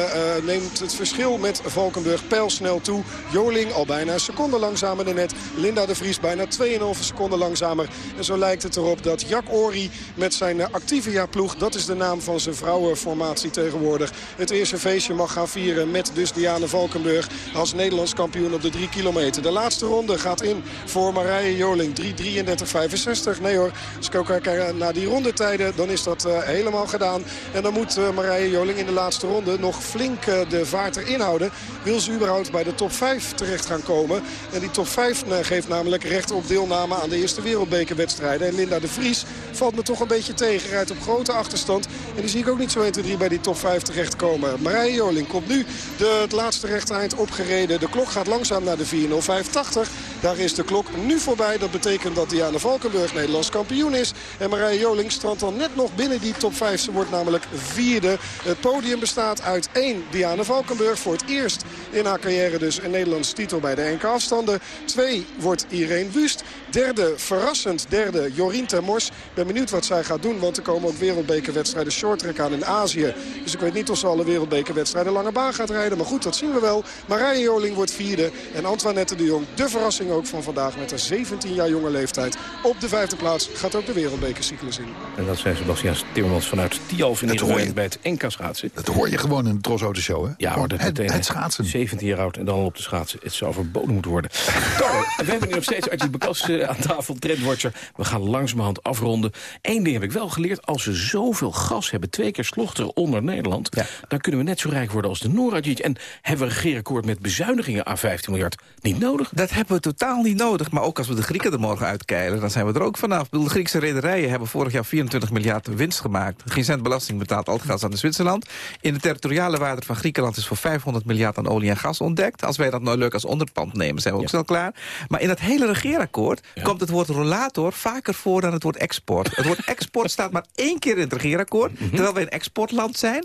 neemt het verschil met Valkenburg pijlsnel toe. Joling al bijna een seconde langzamer dan net. Linda de Vries bijna 2,5 seconden langzamer. En zo lijkt het erop dat Jack Ori met zijn Activia ploeg... dat is de naam van zijn vrouwenformatie tegenwoordig... het eerste feestje mag gaan vieren met dus Diane Valkenburg... als Nederlands kampioen op de 3 kilometer. De laatste ronde gaat in voor Marije Joling. 3.33.65. Nee hoor, als ik ook kijk naar die rondetijden, dan is dat uh, helemaal gedaan. En dan moet uh, Marije Joling in de laatste ronde nog flink uh, de vaart erin houden. Wil ze überhaupt bij de top 5 terecht gaan komen. En die top 5 geeft namelijk recht op deelname aan de eerste wereldbekerwedstrijden. En Linda de Vries valt me toch een beetje tegen. Rijdt op grote achterstand. En die zie ik ook niet zo 1, 2, 3 bij die top 5 terechtkomen. Marije Joling komt nu de, het laatste rechte eind opgereden. De klok gaat langzaam naar de 4.05.80. Daar is de klok nu voorbij. Dat betekent dat Diana Valkenburg Nederlands kampioen is. En Marije Joling strandt dan net nog binnen die top 5. Ze wordt namelijk vierde. Het podium bestaat uit één Diana Valkenburg. Voor het eerst in haar carrière dus een Nederlands titel bij de NK afstanden. Twee wordt Irene Wust. Derde, verrassend derde, Jorien Termors. Ik ben benieuwd wat zij gaat doen, want er komen ook wereldbekerwedstrijden shorttrack aan in Azië. Dus ik weet niet of ze alle wereldbekerwedstrijden lange baan gaat rijden. Maar goed, dat zien we wel. Marije Joling wordt vierde en Antoinette de Jong, de verrassing ook van vandaag met een 17 jaar jonge leeftijd. Op de vijfde plaats gaat ook de wereldbekercyclus in. En dat zijn Sebastian Timmermans vanuit Tialf in ieder bij het NK schaatsen. Dat hoor je gewoon in de Tros Auto Show, hè? Ja, hoor, dat het, het schaatsen. 17 jaar oud en dan op de schaatsen. Het zou verboden moeten worden. Carlo, we hebben nu nog steeds Archie Bekas uh, aan tafel, trendwatcher. We gaan langzamerhand afronden. Eén ding heb ik wel geleerd. Als we zoveel gas hebben, twee keer slochter onder Nederland... dan kunnen we net zo rijk worden als de Noorradjic. En hebben we een regeerakkoord met bezuinigingen aan 15 miljard niet nodig? Dat hebben we totaal niet nodig. Maar ook als we de Grieken er morgen uitkeilen, dan zijn we er ook vanaf. De Griekse rederijen hebben vorig jaar 24 miljard winst gemaakt. Geen cent belasting betaald, al het gas aan de Zwitserland. In de territoriale waarde van Griekenland is voor 500 miljard aan olie en gas ontdekt. Als wij dat nou leuk als onderpand nemen, zijn we ook ja. snel klaar. Maar in dat hele regeerakkoord komt het woord rollator vaker voor dan het woord export. Het woord export staat maar één keer in het regeerakkoord, mhm. terwijl wij een exportland zijn.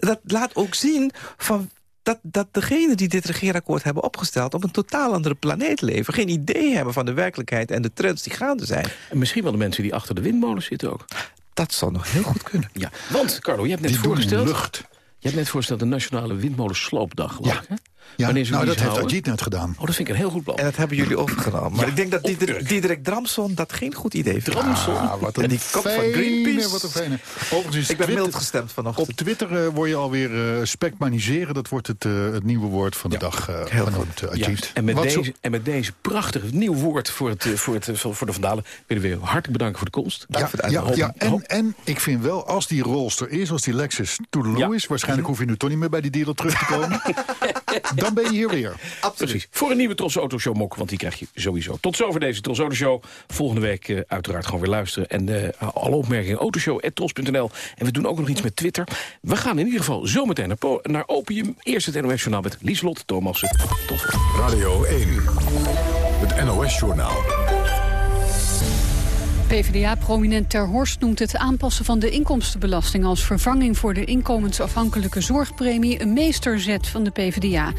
Dat laat ook zien van dat, dat degenen die dit regeerakkoord hebben opgesteld... op een totaal andere planeet leven. Geen idee hebben van de werkelijkheid en de trends die gaande zijn. En misschien wel de mensen die achter de windmolens zitten ook. Dat zal nog heel goed kunnen. Ja, want Carlo, je hebt net die voorgesteld... lucht. Je hebt net voorgesteld de Nationale Windmolensloopdag. Ja. Hè? Ja, nou, dat heeft Ajit net gedaan. Oh, dat vind ik een heel goed plan. En dat hebben jullie overgenomen. Maar ik denk dat Diederik, Diederik Dramson dat geen goed idee vindt. Dramson? Ah, wat een die kop van Greenpeace. Wat een fijne. Overigens ik ben Twitter, mild gestemd vanochtend. Op Twitter uh, word je alweer uh, spekmaniseren. Dat wordt het, uh, het nieuwe woord van de ja. dag. heel genoemd, Ajit. En, met deze, en met deze prachtige nieuw woord voor, het, voor, het, voor de Vandalen... willen we hartelijk bedanken voor de komst. Ja, ja, ja, en, en ik vind wel, als die rolster is, als die Lexus Toedeloe is... waarschijnlijk hoef je nu toch niet meer bij die dealer terug te komen... dan ben je hier weer. Absoluut. Precies. Voor een nieuwe Tros Auto Show mok, want die krijg je sowieso. Tot zover deze Tros Auto Show. Volgende week uh, uiteraard gewoon weer luisteren. En uh, alle opmerkingen autoshow.tros.nl. En we doen ook nog iets met Twitter. We gaan in ieder geval zometeen naar, naar Opium. Eerst het NOS Journaal met Lieslot Thomassen. Tot volgende. Radio 1. Het NOS Journaal. PvdA-prominent Ter Horst noemt het aanpassen van de inkomstenbelasting... als vervanging voor de inkomensafhankelijke zorgpremie... een meesterzet van de PvdA.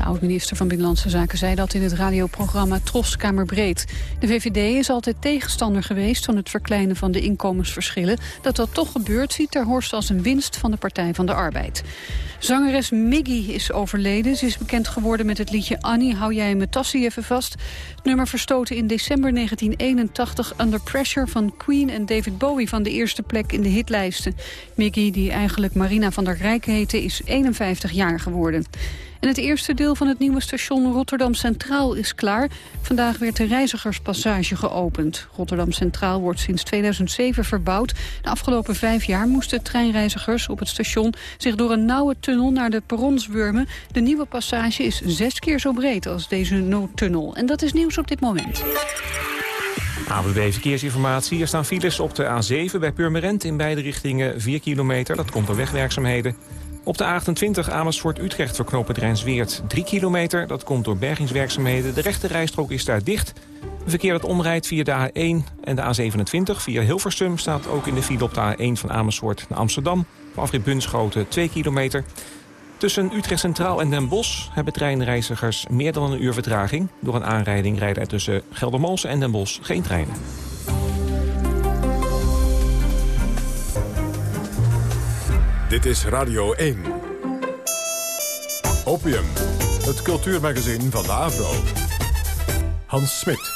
De oud-minister van Binnenlandse Zaken zei dat in het radioprogramma Tros Kamerbreed. De VVD is altijd tegenstander geweest van het verkleinen van de inkomensverschillen. Dat dat toch gebeurt ziet Ter Horst als een winst van de Partij van de Arbeid. Zangeres Miggy is overleden. Ze is bekend geworden met het liedje Annie, hou jij me tassie even vast. Het nummer verstoten in december 1981 Under Pressure van Queen en David Bowie van de eerste plek in de hitlijsten. Miggy, die eigenlijk Marina van der Rijk heette, is 51 jaar geworden. En het eerste deel van het nieuwe station Rotterdam Centraal is klaar. Vandaag werd de reizigerspassage geopend. Rotterdam Centraal wordt sinds 2007 verbouwd. De afgelopen vijf jaar moesten treinreizigers op het station... zich door een nauwe tunnel naar de perrons wurmen. De nieuwe passage is zes keer zo breed als deze noodtunnel. En dat is nieuws op dit moment. AWB Verkeersinformatie. Er staan files op de A7 bij Purmerend in beide richtingen 4 kilometer. Dat komt door wegwerkzaamheden. Op de A28 Amersfoort-Utrecht knooppunt Rijnsweert 3 kilometer. Dat komt door bergingswerkzaamheden. De rechte rijstrook is daar dicht. verkeer dat omrijdt via de A1 en de A27 via Hilversum... staat ook in de file op de A1 van Amersfoort naar Amsterdam. Afrit Bunschoten 2 kilometer. Tussen Utrecht Centraal en Den Bosch hebben treinreizigers meer dan een uur vertraging. Door een aanrijding rijden er tussen Geldermalsen en Den Bosch geen treinen. Dit is Radio 1. Opium, het cultuurmagazin van de Avro. Hans Smit.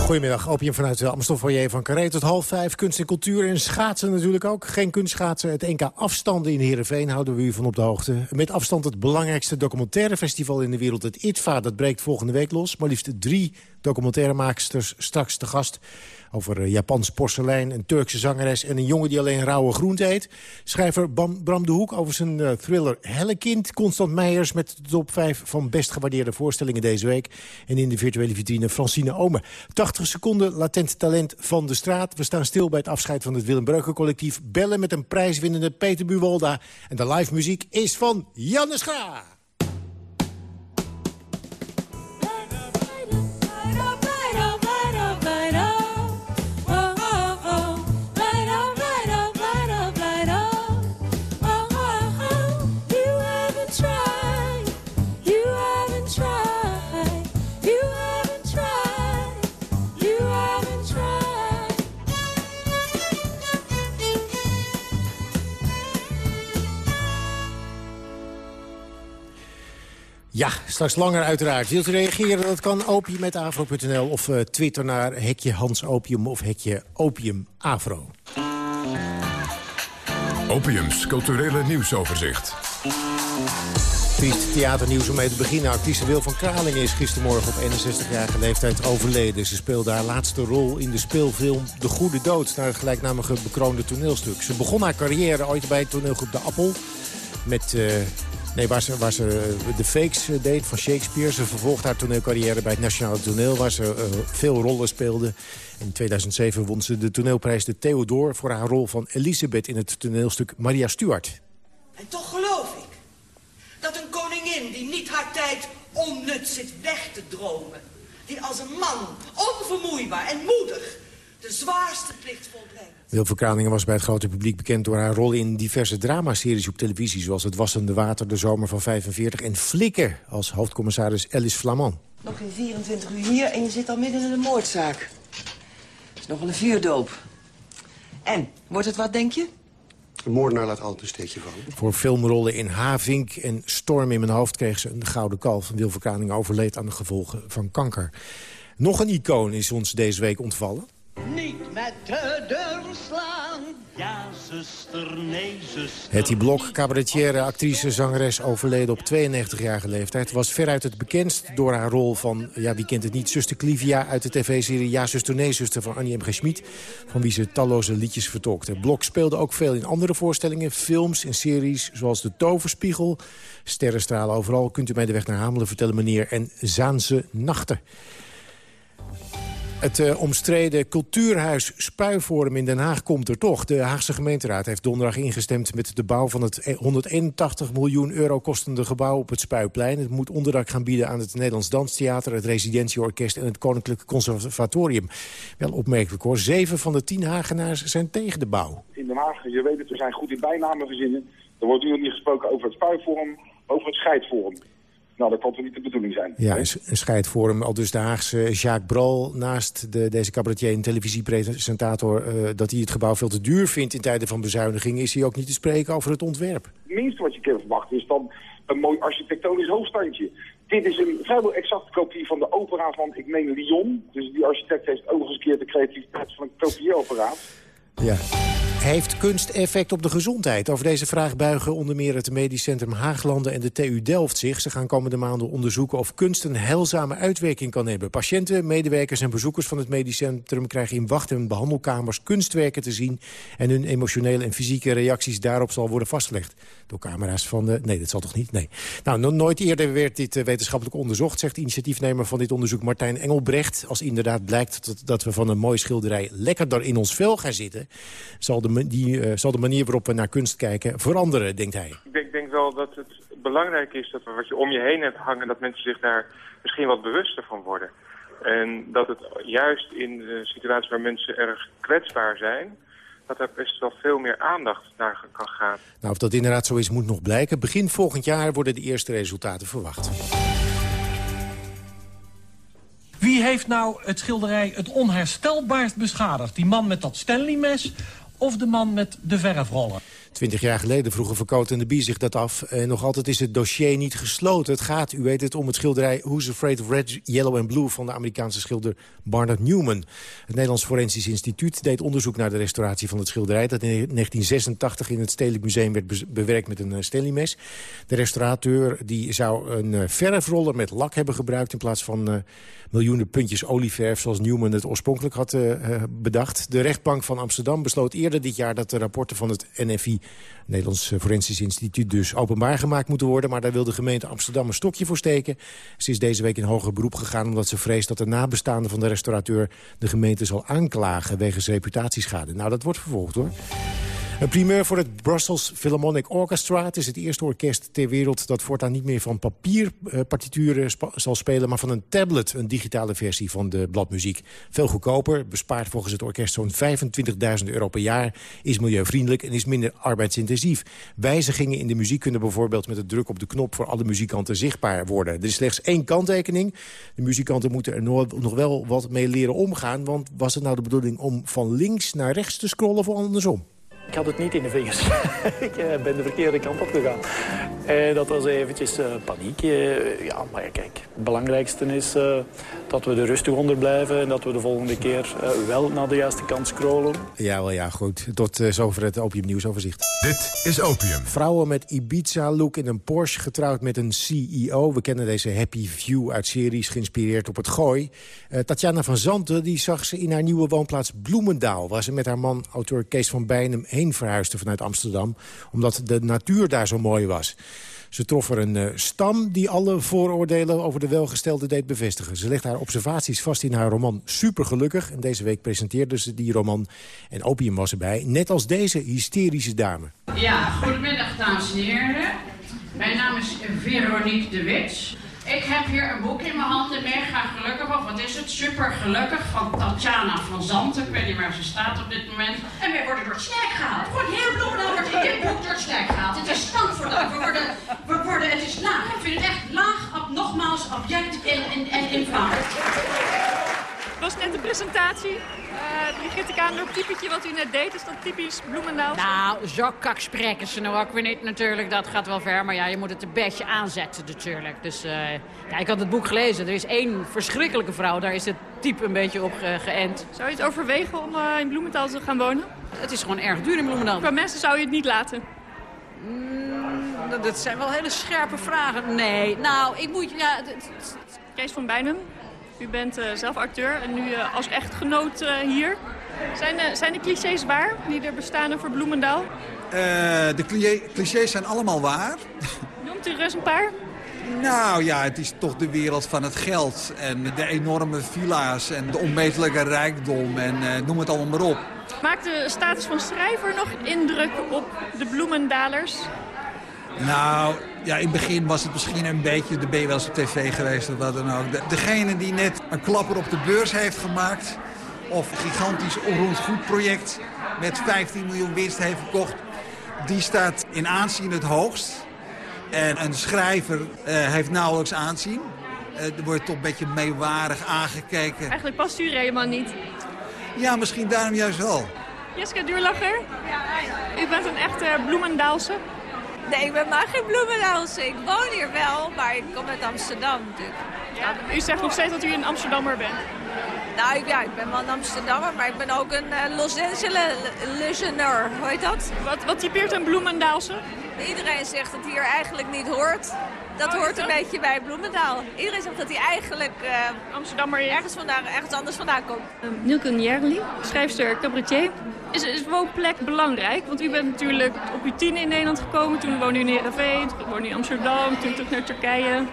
Goedemiddag, Opium vanuit de Amstelfoyer van Carré tot half vijf. Kunst en cultuur en schaatsen natuurlijk ook. Geen kunstschaatsen, het NK afstanden in Heerenveen houden we u van op de hoogte. Met afstand het belangrijkste documentaire festival in de wereld, het ITVA. Dat breekt volgende week los. Maar liefst drie documentairemaaksters straks te gast over eh, Japans porselein, een Turkse zangeres... en een jongen die alleen rauwe groente eet. Schrijver Bram de Hoek over zijn uh, thriller Hellekind. Constant Meijers met de top 5 van best gewaardeerde voorstellingen deze week. En in de virtuele vitrine Francine Omen. 80 seconden latent talent van de straat. We staan stil bij het afscheid van het Willem Breuker collectief. Bellen met een prijswinnende Peter Buwalda. En de live muziek is van Janne Schaar. Ja, straks langer uiteraard. Wilt u reageren? Dat kan opium.afro.nl of uh, twitter naar hekje Hans Opium of hekje Opium Afro. Opiums culturele nieuwsoverzicht. Triest theaternieuws om mee te beginnen. Actrice Wil van Kralingen is gistermorgen op 61-jarige leeftijd overleden. Ze speelde haar laatste rol in de speelfilm De Goede Dood... naar het gelijknamige bekroonde toneelstuk. Ze begon haar carrière ooit bij toneelgroep De Appel... met uh, Nee, waar ze, eh, de fakes eh, deed van Shakespeare. Ze vervolgde haar toneelcarrière bij het Nationale Toneel... waar ze uh, veel rollen speelde. In 2007 won ze de toneelprijs de Theodor... voor haar rol van Elisabeth in het toneelstuk Maria Stuart. En toch geloof ik dat een koningin die niet haar tijd onnut zit weg te dromen... die als een man, onvermoeibaar en moedig, de zwaarste plicht volbrengt Wilver Kraningen was bij het grote publiek bekend door haar rol in diverse dramaseries op televisie... zoals Het Wassende Water, De Zomer van 45 en Flikker als hoofdcommissaris Alice Flamand. Nog geen 24 uur hier en je zit al midden in een moordzaak. Dat is nog wel een vuurdoop. En, wordt het wat, denk je? Een moordenaar laat altijd een steekje vallen. Voor filmrollen in Havink en Storm in mijn hoofd kreeg ze een gouden kalf. Wilver Kraningen overleed aan de gevolgen van kanker. Nog een icoon is ons deze week ontvallen. Niet met de deur slaan. Ja, zuster, nee, zuster. Hetty Blok, cabaretière, actrice, zangeres, overleden op 92-jarige leeftijd... was veruit het bekendst door haar rol van, ja, wie kent het niet... zuster Clivia uit de tv-serie Ja, zuster, nee, zuster van Annie M. G. Schmid... van wie ze talloze liedjes vertolkte. Blok speelde ook veel in andere voorstellingen, films en series... zoals De Toverspiegel, Sterrenstralen overal... kunt u mij de weg naar Hamelen vertellen, meneer... en Zaanse Nachten. Het uh, omstreden cultuurhuis Spuiforum in Den Haag komt er toch. De Haagse gemeenteraad heeft donderdag ingestemd met de bouw van het 181 miljoen euro kostende gebouw op het Spuiplein. Het moet onderdak gaan bieden aan het Nederlands Danstheater, het Residentieorkest en het Koninklijk Conservatorium. Wel opmerkelijk hoor, zeven van de tien Hagenaars zijn tegen de bouw. In Den Haag, je weet het, we zijn goed in bijnamen verzinnen. Er wordt nu niet gesproken over het Spuiforum, over het Scheidforum. Nou, dat kan toch niet de bedoeling zijn. Ja, een scheidforum al dus daags. Jacques Brol, naast de, deze cabaretier en televisiepresentator... Uh, dat hij het gebouw veel te duur vindt in tijden van bezuiniging... is hij ook niet te spreken over het ontwerp. Het minste wat je kan verwachten is dan een mooi architectonisch hoofdstandje. Dit is een vrijwel exacte kopie van de opera van, ik meen, Lyon. Dus die architect heeft eens een keer de creativiteit van een kopieerapparaat. Ja. Heeft kunst effect op de gezondheid? Over deze vraag buigen onder meer het Medisch Centrum Haaglanden en de TU Delft zich. Ze gaan komende maanden onderzoeken of kunst een heilzame uitwerking kan hebben. Patiënten, medewerkers en bezoekers van het Medisch Centrum krijgen in wacht- en behandelkamers kunstwerken te zien. En hun emotionele en fysieke reacties daarop zal worden vastgelegd. Door camera's van de... Nee, dat zal toch niet? Nee. Nou, nooit eerder werd dit eh, wetenschappelijk onderzocht, zegt initiatiefnemer van dit onderzoek Martijn Engelbrecht. Als inderdaad blijkt dat we van een mooie schilderij lekkerder in ons vel gaan zitten, zal de die zal de manier waarop we naar kunst kijken veranderen, denkt hij. Ik denk, denk wel dat het belangrijk is dat wat je om je heen hebt hangen... dat mensen zich daar misschien wat bewuster van worden. En dat het juist in de situatie waar mensen erg kwetsbaar zijn dat er best wel veel meer aandacht naar kan gaan. Nou, of dat inderdaad zo is, moet nog blijken. Begin volgend jaar worden de eerste resultaten verwacht. Wie heeft nou het schilderij het onherstelbaarst beschadigd? Die man met dat Stanley-mes of de man met de verfroller? Twintig jaar geleden vroegen Verkoot en de Bie zich dat af. En nog altijd is het dossier niet gesloten. Het gaat, u weet het, om het schilderij Who's Afraid of Red, Yellow and Blue... van de Amerikaanse schilder Barnard Newman. Het Nederlands Forensisch Instituut deed onderzoek naar de restauratie van het schilderij... dat in 1986 in het Stedelijk Museum werd bewerkt met een uh, Stanley-mes. De restaurateur die zou een uh, verfroller met lak hebben gebruikt... in plaats van uh, miljoenen puntjes olieverf... zoals Newman het oorspronkelijk had bedacht. De rechtbank van Amsterdam besloot eerder dit jaar... dat de rapporten van het NFI Nederlands Forensisch Instituut dus openbaar gemaakt moeten worden. Maar daar wil de gemeente Amsterdam een stokje voor steken. Ze is deze week in hoger beroep gegaan omdat ze vreest dat de nabestaanden van de restaurateur de gemeente zal aanklagen wegens reputatieschade. Nou, dat wordt vervolgd hoor. Een primeur voor het Brussels Philharmonic Orchestra. Het is het eerste orkest ter wereld dat voortaan niet meer van papierpartituren uh, zal spelen... maar van een tablet, een digitale versie van de bladmuziek. Veel goedkoper, bespaart volgens het orkest zo'n 25.000 euro per jaar... is milieuvriendelijk en is minder arbeidsintensief. Wijzigingen in de muziek kunnen bijvoorbeeld met het druk op de knop... voor alle muzikanten zichtbaar worden. Er is slechts één kanttekening. De muzikanten moeten er nog wel wat mee leren omgaan... want was het nou de bedoeling om van links naar rechts te scrollen of andersom? Ik had het niet in de vingers. ik eh, ben de verkeerde kant op gegaan. En dat was eventjes uh, paniek. Ja, maar kijk, het belangrijkste is dat we er rustig onder blijven... en dat we de volgende keer wel naar de juiste kant scrollen. Ja, wel ja, goed. Tot zover het Opium Nieuwsoverzicht. Dit is Opium. Vrouwen met Ibiza-look in een Porsche, getrouwd met een CEO. We kennen deze Happy View uit series, geïnspireerd op het gooi. Tatjana van Zanten die zag ze in haar nieuwe woonplaats Bloemendaal... waar ze met haar man, auteur Kees van Bijnem heen verhuisde vanuit Amsterdam... omdat de natuur daar zo mooi was. Ze trof er een uh, stam die alle vooroordelen over de welgestelde deed bevestigen. Ze legt haar observaties vast in haar roman Supergelukkig. En deze week presenteerde ze die roman. En opium was erbij, net als deze hysterische dame. Ja, goedemiddag dames en heren. Mijn naam is Veronique de Wits. Ik heb hier een boek in mijn handen, mega gelukkig, of wat is het? Super gelukkig, van Tatjana van Zanten. Ik weet niet waar ze staat op dit moment. En wij worden door het slijk gehaald. Wordt heel Bloemendaal wordt in dit boek door het slijk gehaald. Het is standvoordat. We worden, we worden, het is laag. Ik vind het echt laag, ab, nogmaals, object en in, in, in, in was net de presentatie. Uh, die geeft ik aan door typetje wat u net deed. Is dat typisch Bloemendaal? Nou, zo kak spreken ze nou ook weer niet natuurlijk. Dat gaat wel ver, maar ja, je moet het een beetje aanzetten natuurlijk. Dus uh, ja, ik had het boek gelezen. Er is één verschrikkelijke vrouw, daar is het type een beetje op ge geënt. Zou je het overwegen om uh, in Bloemendaal te gaan wonen? Het is gewoon erg duur in Bloemendaal. Qua mensen zou je het niet laten? Mm, dat zijn wel hele scherpe vragen. Nee, nou, ik moet... Ja, Kees van Bijnen, u bent uh, zelf acteur en nu uh, als echtgenoot uh, hier. Zijn, zijn de clichés waar die er bestaan over Bloemendaal? de clichés zijn allemaal waar. Noemt u er eens een paar? Nou ja, het is toch de wereld van het geld en de enorme villa's en de onmetelijke rijkdom en noem het allemaal maar op. Maakt de status van schrijver nog indruk op de Bloemendalers? Nou, ja, in het begin was het misschien een beetje, de ben je wel eens op tv geweest of wat dan ook. De, degene die net een klapper op de beurs heeft gemaakt... of een gigantisch onroerend goed met 15 miljoen winst heeft verkocht... die staat in aanzien het hoogst. En een schrijver heeft nauwelijks aanzien. er wordt toch een beetje meewarig aangekeken. Eigenlijk past u helemaal niet. Ja, misschien daarom juist wel. Jeske Duurlacher, u bent een echte Bloemendaalse. Nee, ik ben maar geen Bloemendaalse. Ik woon hier wel, maar ik kom uit Amsterdam natuurlijk. Ja, u zegt nog steeds dat u een Amsterdammer bent. Nou ja, ik ben wel een Amsterdammer, maar ik ben ook een uh, Los Angeles-listener. Hoe heet dat? Wat, wat typeert een Bloemendaalse? Iedereen zegt dat hij hier eigenlijk niet hoort. Dat oh, hoort een beetje bij Bloemendaal. Iedereen zegt dat hij eigenlijk uh, Amsterdammer ergens, vandaan, ergens anders vandaan komt. Uh, Nielke Njerli, schrijfster, cabaretier. Is, is woonplek belangrijk? Want u bent natuurlijk op uw tien in Nederland gekomen. Toen woonde u in Heerenveen, toen woonde u in Amsterdam, toen terug naar Turkije.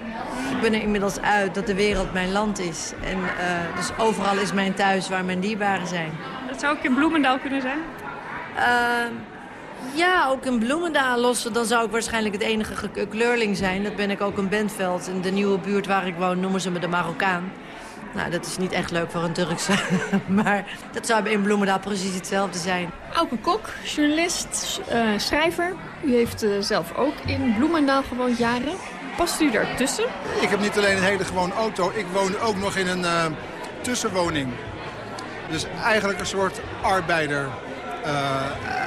Ik ben er inmiddels uit dat de wereld mijn land is. En uh, dus overal is mijn thuis waar mijn dierbaren zijn. Dat zou ook in Bloemendaal kunnen zijn? Uh, ja, ook in Bloemendaal lossen. Dan zou ik waarschijnlijk het enige kleurling zijn. Dat ben ik ook in Bentveld. In de nieuwe buurt waar ik woon noemen ze me de Marokkaan. Nou, dat is niet echt leuk voor een Turkse. maar dat zou in Bloemendaal precies hetzelfde zijn. Auke Kok, journalist, uh, schrijver. U heeft uh, zelf ook in Bloemendaal gewoond jaren. Past u daartussen? Ik heb niet alleen een hele gewone auto. Ik woon ook nog in een uh, tussenwoning. Dus eigenlijk een soort arbeider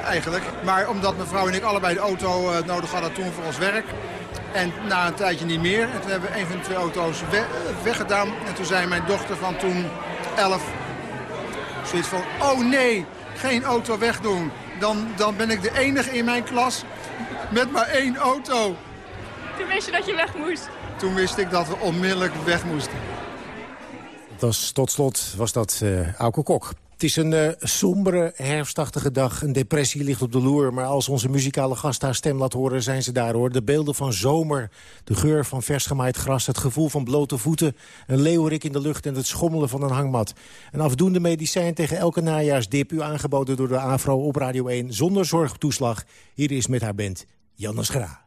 eigenlijk. Maar omdat mijn vrouw en ik allebei de auto nodig hadden toen voor ons werk... En na een tijdje niet meer. En toen hebben we een van de twee auto's weggedaan. En toen zei mijn dochter van toen 11 zoiets van... Oh nee, geen auto wegdoen. Dan, dan ben ik de enige in mijn klas met maar één auto. Toen wist je dat je weg moest? Toen wist ik dat we onmiddellijk weg moesten. Dat tot slot was dat uh, Auke Kok. Het is een uh, sombere, herfstachtige dag. Een depressie ligt op de loer. Maar als onze muzikale gast haar stem laat horen, zijn ze daar hoor. De beelden van zomer, de geur van vers gemaaid gras... het gevoel van blote voeten, een leeuwerik in de lucht... en het schommelen van een hangmat. Een afdoende medicijn tegen elke najaarsdip... u aangeboden door de AVRO op Radio 1 zonder zorgtoeslag. Hier is met haar band Janne Schra.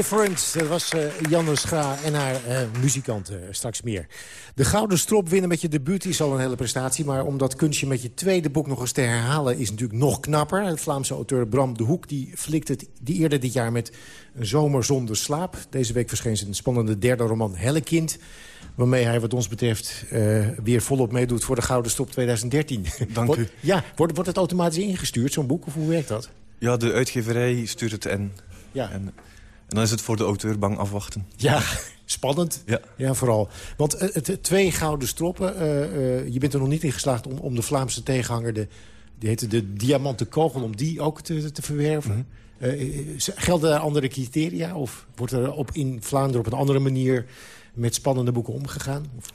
Different, dat was uh, Janne Schra en haar uh, muzikanten. straks meer. De Gouden Strop winnen met je debuut is al een hele prestatie... maar om dat kunstje met je tweede boek nog eens te herhalen... is natuurlijk nog knapper. De Vlaamse auteur Bram de Hoek die flikt het die eerder dit jaar met Een zomer zonder slaap. Deze week verscheen zijn spannende derde roman Hellekind... waarmee hij wat ons betreft uh, weer volop meedoet voor de Gouden Strop 2013. Dank u. Ja, wordt, wordt het automatisch ingestuurd, zo'n boek? Of hoe werkt dat? Ja, de uitgeverij stuurt het in. Ja. En, en dan is het voor de auteur bang afwachten. Ja, spannend. Ja. ja vooral. Want het, twee gouden stroppen. Uh, je bent er nog niet in geslaagd om, om de Vlaamse tegenhanger... De, die heette de diamanten kogel, om die ook te, te verwerven. Mm -hmm. gelden daar andere criteria? Of wordt er op, in Vlaanderen op een andere manier... met spannende boeken omgegaan? Of?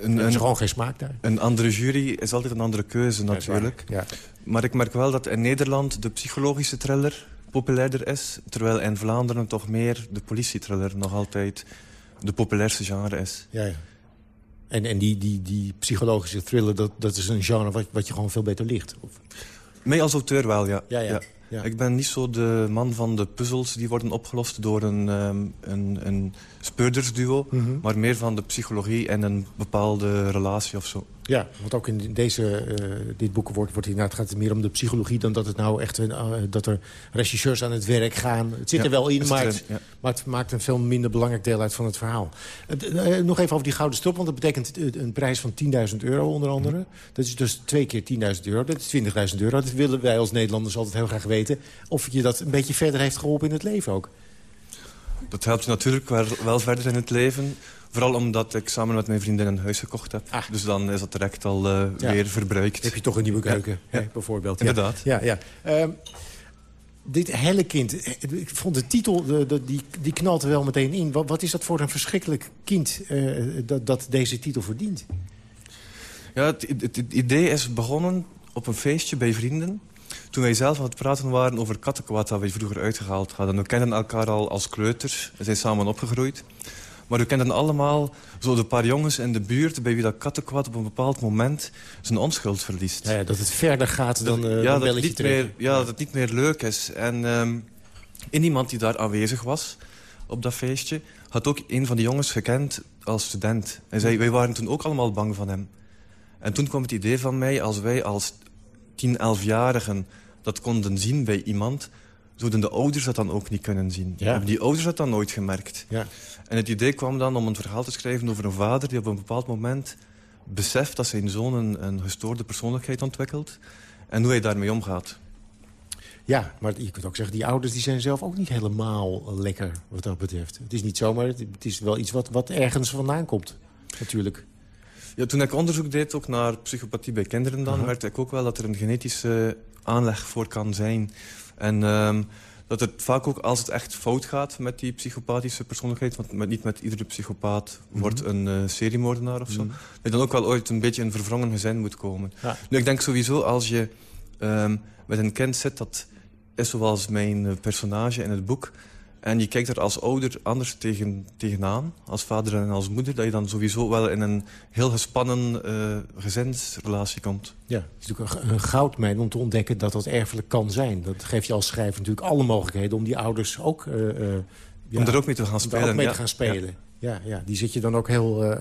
Een, er is gewoon geen smaak daar. Een andere jury is altijd een andere keuze natuurlijk. Ja. Maar ik merk wel dat in Nederland de psychologische thriller populairder is. Terwijl in Vlaanderen toch meer de politietriller nog altijd de populairste genre is. Ja, ja. En, en die, die, die psychologische thriller, dat, dat is een genre wat, wat je gewoon veel beter ligt? Of? Mij als auteur wel, ja. Ja, ja. Ja. Ik ben niet zo de man van de puzzels die worden opgelost door een, um, een, een speurdersduo... Mm -hmm. maar meer van de psychologie en een bepaalde relatie of zo. Ja, want ook in deze, uh, dit boek wordt, wordt inderdaad, gaat het meer om de psychologie... dan dat het nou echt een, uh, dat er regisseurs aan het werk gaan. Het zit ja, er wel in, maar het, ja. maar het, maakt een veel minder belangrijk deel uit van het verhaal. Uh, nog even over die gouden stop, want dat betekent een prijs van 10.000 euro onder andere. Mm. Dat is dus twee keer 10.000 euro, dat is 20.000 euro. Dat willen wij als Nederlanders altijd heel graag weten. Of je dat een beetje verder heeft geholpen in het leven ook. Dat helpt je natuurlijk wel verder in het leven... Vooral omdat ik samen met mijn vriendin een huis gekocht heb. Ah. Dus dan is dat direct al uh, ja. weer verbruikt. Heb je toch een nieuwe keuken, ja. Hè, bijvoorbeeld. Inderdaad. Ja, ja. Um, dit helle kind, ik vond de titel, de, de, die, die knalt er wel meteen in. Wat, wat is dat voor een verschrikkelijk kind uh, dat, dat deze titel verdient? Ja, het, het, het idee is begonnen op een feestje bij vrienden toen wij zelf aan het praten waren over kattenkwaad dat wij vroeger uitgehaald hadden. We kenden elkaar al als kleuters. We zijn samen opgegroeid. Maar we kenden allemaal zo de paar jongens in de buurt... bij wie dat kattenkwaad op een bepaald moment zijn onschuld verliest. Ja, ja dat het verder gaat dan, uh, ja, dan dat het niet meer, Ja, dat het niet meer leuk is. En um, in iemand die daar aanwezig was op dat feestje... had ook een van die jongens gekend als student. En zei, wij waren toen ook allemaal bang van hem. En toen kwam het idee van mij, als wij als 10, 11-jarigen dat konden zien bij iemand... zouden de ouders dat dan ook niet kunnen zien. Ja. Hebben die ouders dat dan nooit gemerkt? Ja. En het idee kwam dan om een verhaal te schrijven over een vader... die op een bepaald moment beseft dat zijn zoon een, een gestoorde persoonlijkheid ontwikkelt... en hoe hij daarmee omgaat. Ja, maar je kunt ook zeggen, die ouders die zijn zelf ook niet helemaal lekker wat dat betreft. Het is niet zomaar, het is wel iets wat, wat ergens vandaan komt, natuurlijk. Ja, toen ik onderzoek deed ook naar psychopathie bij kinderen... dan uh -huh. merkte ik ook wel dat er een genetische aanleg voor kan zijn. En um, dat het vaak ook als het echt fout gaat met die psychopathische persoonlijkheid... want met, niet met iedere psychopaat mm -hmm. wordt een uh, seriemoordenaar of zo... Mm -hmm. dat je dan ook wel ooit een beetje een verwrongen gezin moet komen. Ja. Nu, ik denk sowieso als je um, met een kind zit... dat is zoals mijn uh, personage in het boek... En je kijkt er als ouder anders tegen, tegenaan, als vader en als moeder... dat je dan sowieso wel in een heel gespannen uh, gezinsrelatie komt. Ja, het is natuurlijk een goudmijn om te ontdekken dat dat erfelijk kan zijn. Dat geeft je als schrijver natuurlijk alle mogelijkheden om die ouders ook... Uh, ja, om er ook mee te gaan spelen. Ook mee ja. te gaan spelen. Ja. Ja, ja, die zit je dan ook heel...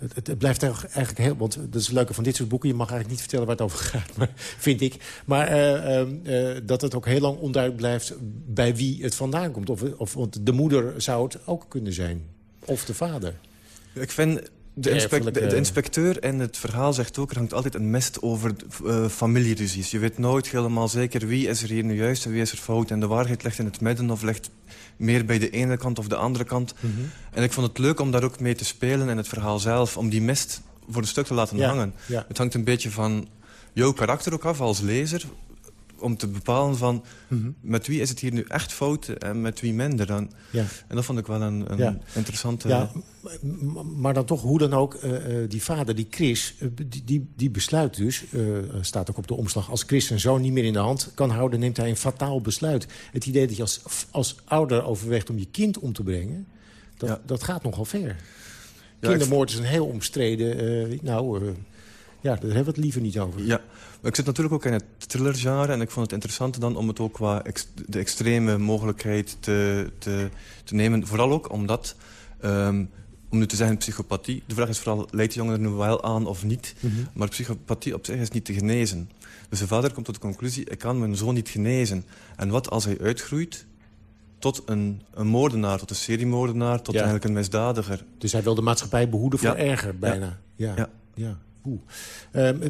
Het, het, het, blijft eigenlijk heel... Want dat is het leuke van dit soort boeken. Je mag eigenlijk niet vertellen waar het over gaat, maar, vind ik. Maar uh, uh, dat het ook heel lang onduidelijk blijft bij wie het vandaan komt. Of, of, want de moeder zou het ook kunnen zijn. Of de vader. Ik vind... De, inspect, de, de, inspecteur en het verhaal zegt ook... er hangt altijd een mist over uh, familieruzies. Je weet nooit helemaal zeker wie is er hier nu juist en wie is er fout. En de waarheid ligt in het midden of ligt meer bij de ene kant of de andere kant. Mhm. Mm -hmm. En ik vond het leuk om daar ook mee te spelen in het verhaal zelf. Om die mist voor een stuk te laten ja, hangen. Ja. Het hangt een beetje van jouw karakter ook af als lezer. Om te bepalen van... met wie is het hier nu echt fout en met wie minder. Dan. Ja. En dat vond ik wel een, een Ja. interessante... Ja, maar dan toch, hoe dan ook, eh, eh, die vader, die Chris, eh, die, die, die besluit dus... staat ook op de omslag, als Chris zijn zoon niet meer in de hand kan houden... neemt hij een fataal besluit. Het idee dat je als, als ouder overweegt om je kind om te brengen... dat, dat gaat nogal ver. Kindermoord is een heel omstreden... nou, ja, daar hebben we het liever niet over. Ja, ik zit natuurlijk ook in het thrillergenre... en ik vond het interessant dan om het ook qua ex- de extreme mogelijkheid te, te, te nemen. Vooral ook omdat, ehm, om nu te zeggen psychopathie... de vraag is vooral, leidt de jongen er nu wel aan of niet? Mhm. Maar psychopathie op zich is niet te genezen. Dus de vader komt tot de conclusie, ik kan mijn zoon niet genezen. En wat als hij uitgroeit tot een, een moordenaar, tot een seriemoordenaar... tot Ja. eigenlijk een misdadiger. Dus hij wil de maatschappij behoeden voor Ja. erger, bijna. Ja, ja. Ja. Oeh. Ehm,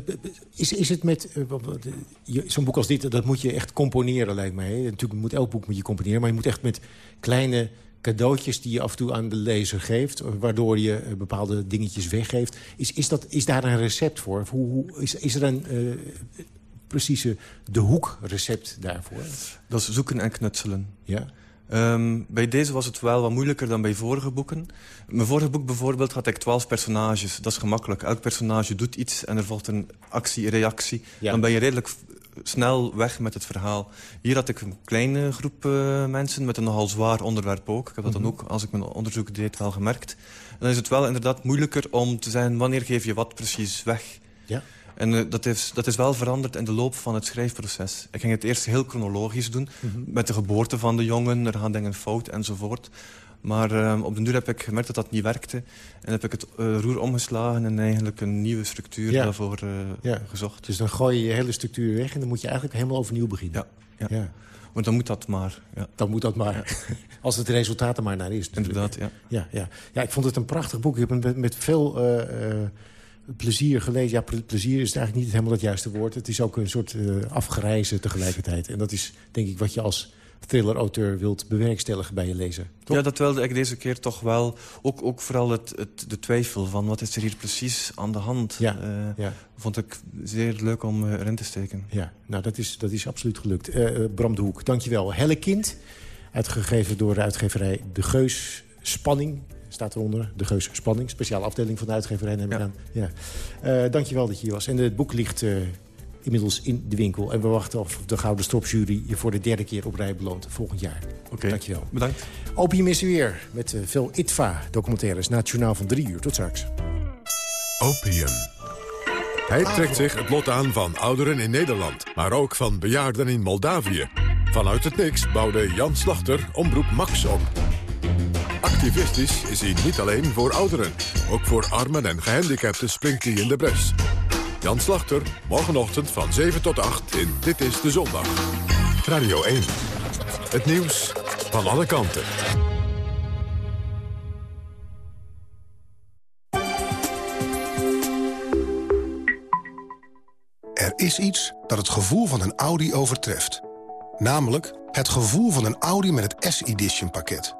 is, is het met... eh, eh, Zo'n boek als dit, dat moet je echt componeren, lijkt mij. hè? Natuurlijk moet elk boek moet je componeren... maar je moet echt met kleine cadeautjes die je af en toe aan de lezer geeft... waardoor je eh, bepaalde dingetjes weggeeft. Is, is, dat, is daar een recept voor? Of Hoe, hoe, is, is er een eh, precieze de hoek recept daarvoor? Dat is zoeken en knutselen. Ja. Ehm, bij deze was het wel wat moeilijker dan bij vorige boeken. Mijn vorige boek bijvoorbeeld had ik twaalf personages. Dat is gemakkelijk. Elk personage doet iets en er volgt een actie-reactie. Ja. Dan ben je redelijk snel weg met het verhaal. Hier had ik een kleine groep eh, mensen met een nogal zwaar onderwerp ook. Ik heb dat dan Mhm. ook, als ik mijn onderzoek deed, wel gemerkt. En dan is het wel inderdaad moeilijker om te zeggen... wanneer geef je wat precies weg. Ja. En eh, dat, is, dat is wel veranderd in de loop van het schrijfproces. Ik ging het eerst heel chronologisch doen. Mhm. Met de geboorte van de jongen, er gaan dingen fout enzovoort. Maar eh, op den duur heb ik gemerkt dat dat niet werkte. En heb ik het eh, roer omgeslagen en eigenlijk een nieuwe structuur Ja. daarvoor eh, Ja. gezocht. Dus dan gooi je je hele structuur weg... en dan moet je eigenlijk helemaal overnieuw beginnen. Ja. ja. Want dan moet dat maar. Ja. Dan moet dat maar. Als het resultaat er maar naar is. natuurlijk. Inderdaad, ja. Ja, ja. ja, ik vond het een prachtig boek. Ik heb het met, met veel plezier gelezen. Ja, ple- plezier is eigenlijk niet helemaal het juiste woord. Het is ook een soort eh afgrijzen tegelijkertijd. En dat is denk ik wat je als thriller-auteur wilt bewerkstelligen bij je lezer. Ja, dat wilde ik deze keer toch wel. Ook, ook vooral het, het, de twijfel van wat is er hier precies aan de hand. Ja, Eh, ja. Vond ik zeer leuk om eh, erin te steken. Ja, nou dat is, dat is absoluut gelukt. Bram de Hoek, dankjewel. Helle Kind, uitgegeven door de uitgeverij De Geus Spanning. Staat eronder, De Geus Spanning. Speciale afdeling van de uitgeverij, neem ik Ja. aan. Ja. Eh, dankjewel dat je hier was. En het boek ligt eh, inmiddels in de winkel. En we wachten of de Gouden Stropjury je voor de derde keer op rij beloont volgend jaar. Oké, Dankjewel. bedankt. Opium is er weer met eh, veel ITVA-documentaires na het journaal van drie uur. Tot straks. Opium. Hij trekt zich het lot aan van ouderen in Nederland, maar ook van bejaarden in Moldavië. Vanuit het niks bouwde Jan Slachter Omroep Max op. Activistisch is hij niet alleen voor ouderen. Ook voor armen en gehandicapten springt hij in de bres. Jan Slachter, morgenochtend van 7 tot 8 in Dit is de Zondag. Radio 1. Het nieuws van alle kanten. Er is iets dat het gevoel van een Audi overtreft. Namelijk het gevoel van een Audi met het S-Edition pakket.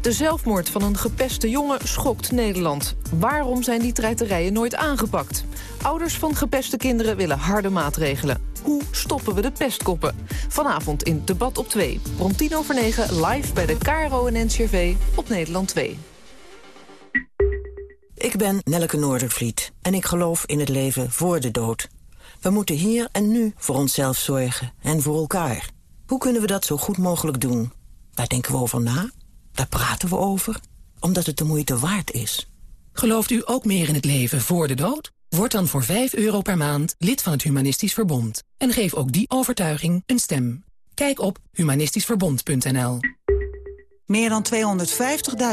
De zelfmoord van een gepeste jongen schokt Nederland. Waarom zijn die treiterijen nooit aangepakt? Ouders van gepeste kinderen willen harde maatregelen. Hoe stoppen we de pestkoppen? Vanavond in debat op 2. Rond 10 over 9 live bij de KRO en NCRV op Nederland 2. Ik ben Nelleke Noordervliet en ik geloof in het leven voor de dood. We moeten hier en nu voor onszelf zorgen en voor elkaar. Hoe kunnen we dat zo goed mogelijk doen? Daar denken we over na, daar praten we over, omdat het de moeite waard is. Gelooft u ook meer in het leven voor de dood? Word dan voor 5 euro per maand lid van het Humanistisch Verbond. En geef ook die overtuiging een stem. Kijk op humanistischverbond.nl Meer dan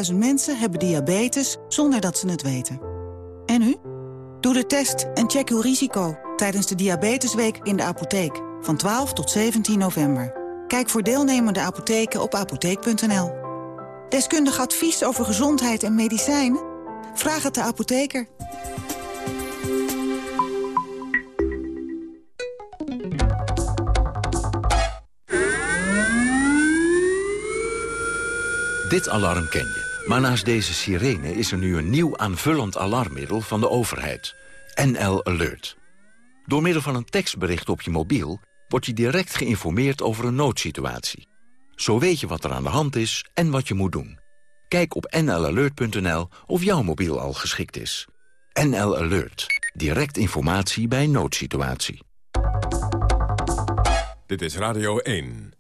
250.000 mensen hebben diabetes zonder dat ze het weten. En u? Doe de test en check uw risico tijdens de Diabetesweek in de apotheek van 12 tot 17 november. Kijk voor deelnemende apotheken op apotheek.nl. Deskundig advies over gezondheid en medicijnen? Vraag het de apotheker. Dit alarm ken je. Maar naast deze sirene is er nu een nieuw aanvullend alarmmiddel van de overheid. NL Alert. Door middel van een tekstbericht op je mobiel wordt je direct geïnformeerd over een noodsituatie. Zo weet je wat er aan de hand is en wat je moet doen. Kijk op nlalert.nl of jouw mobiel al geschikt is. NL Alert. Direct informatie bij noodsituatie. Dit is Radio 1.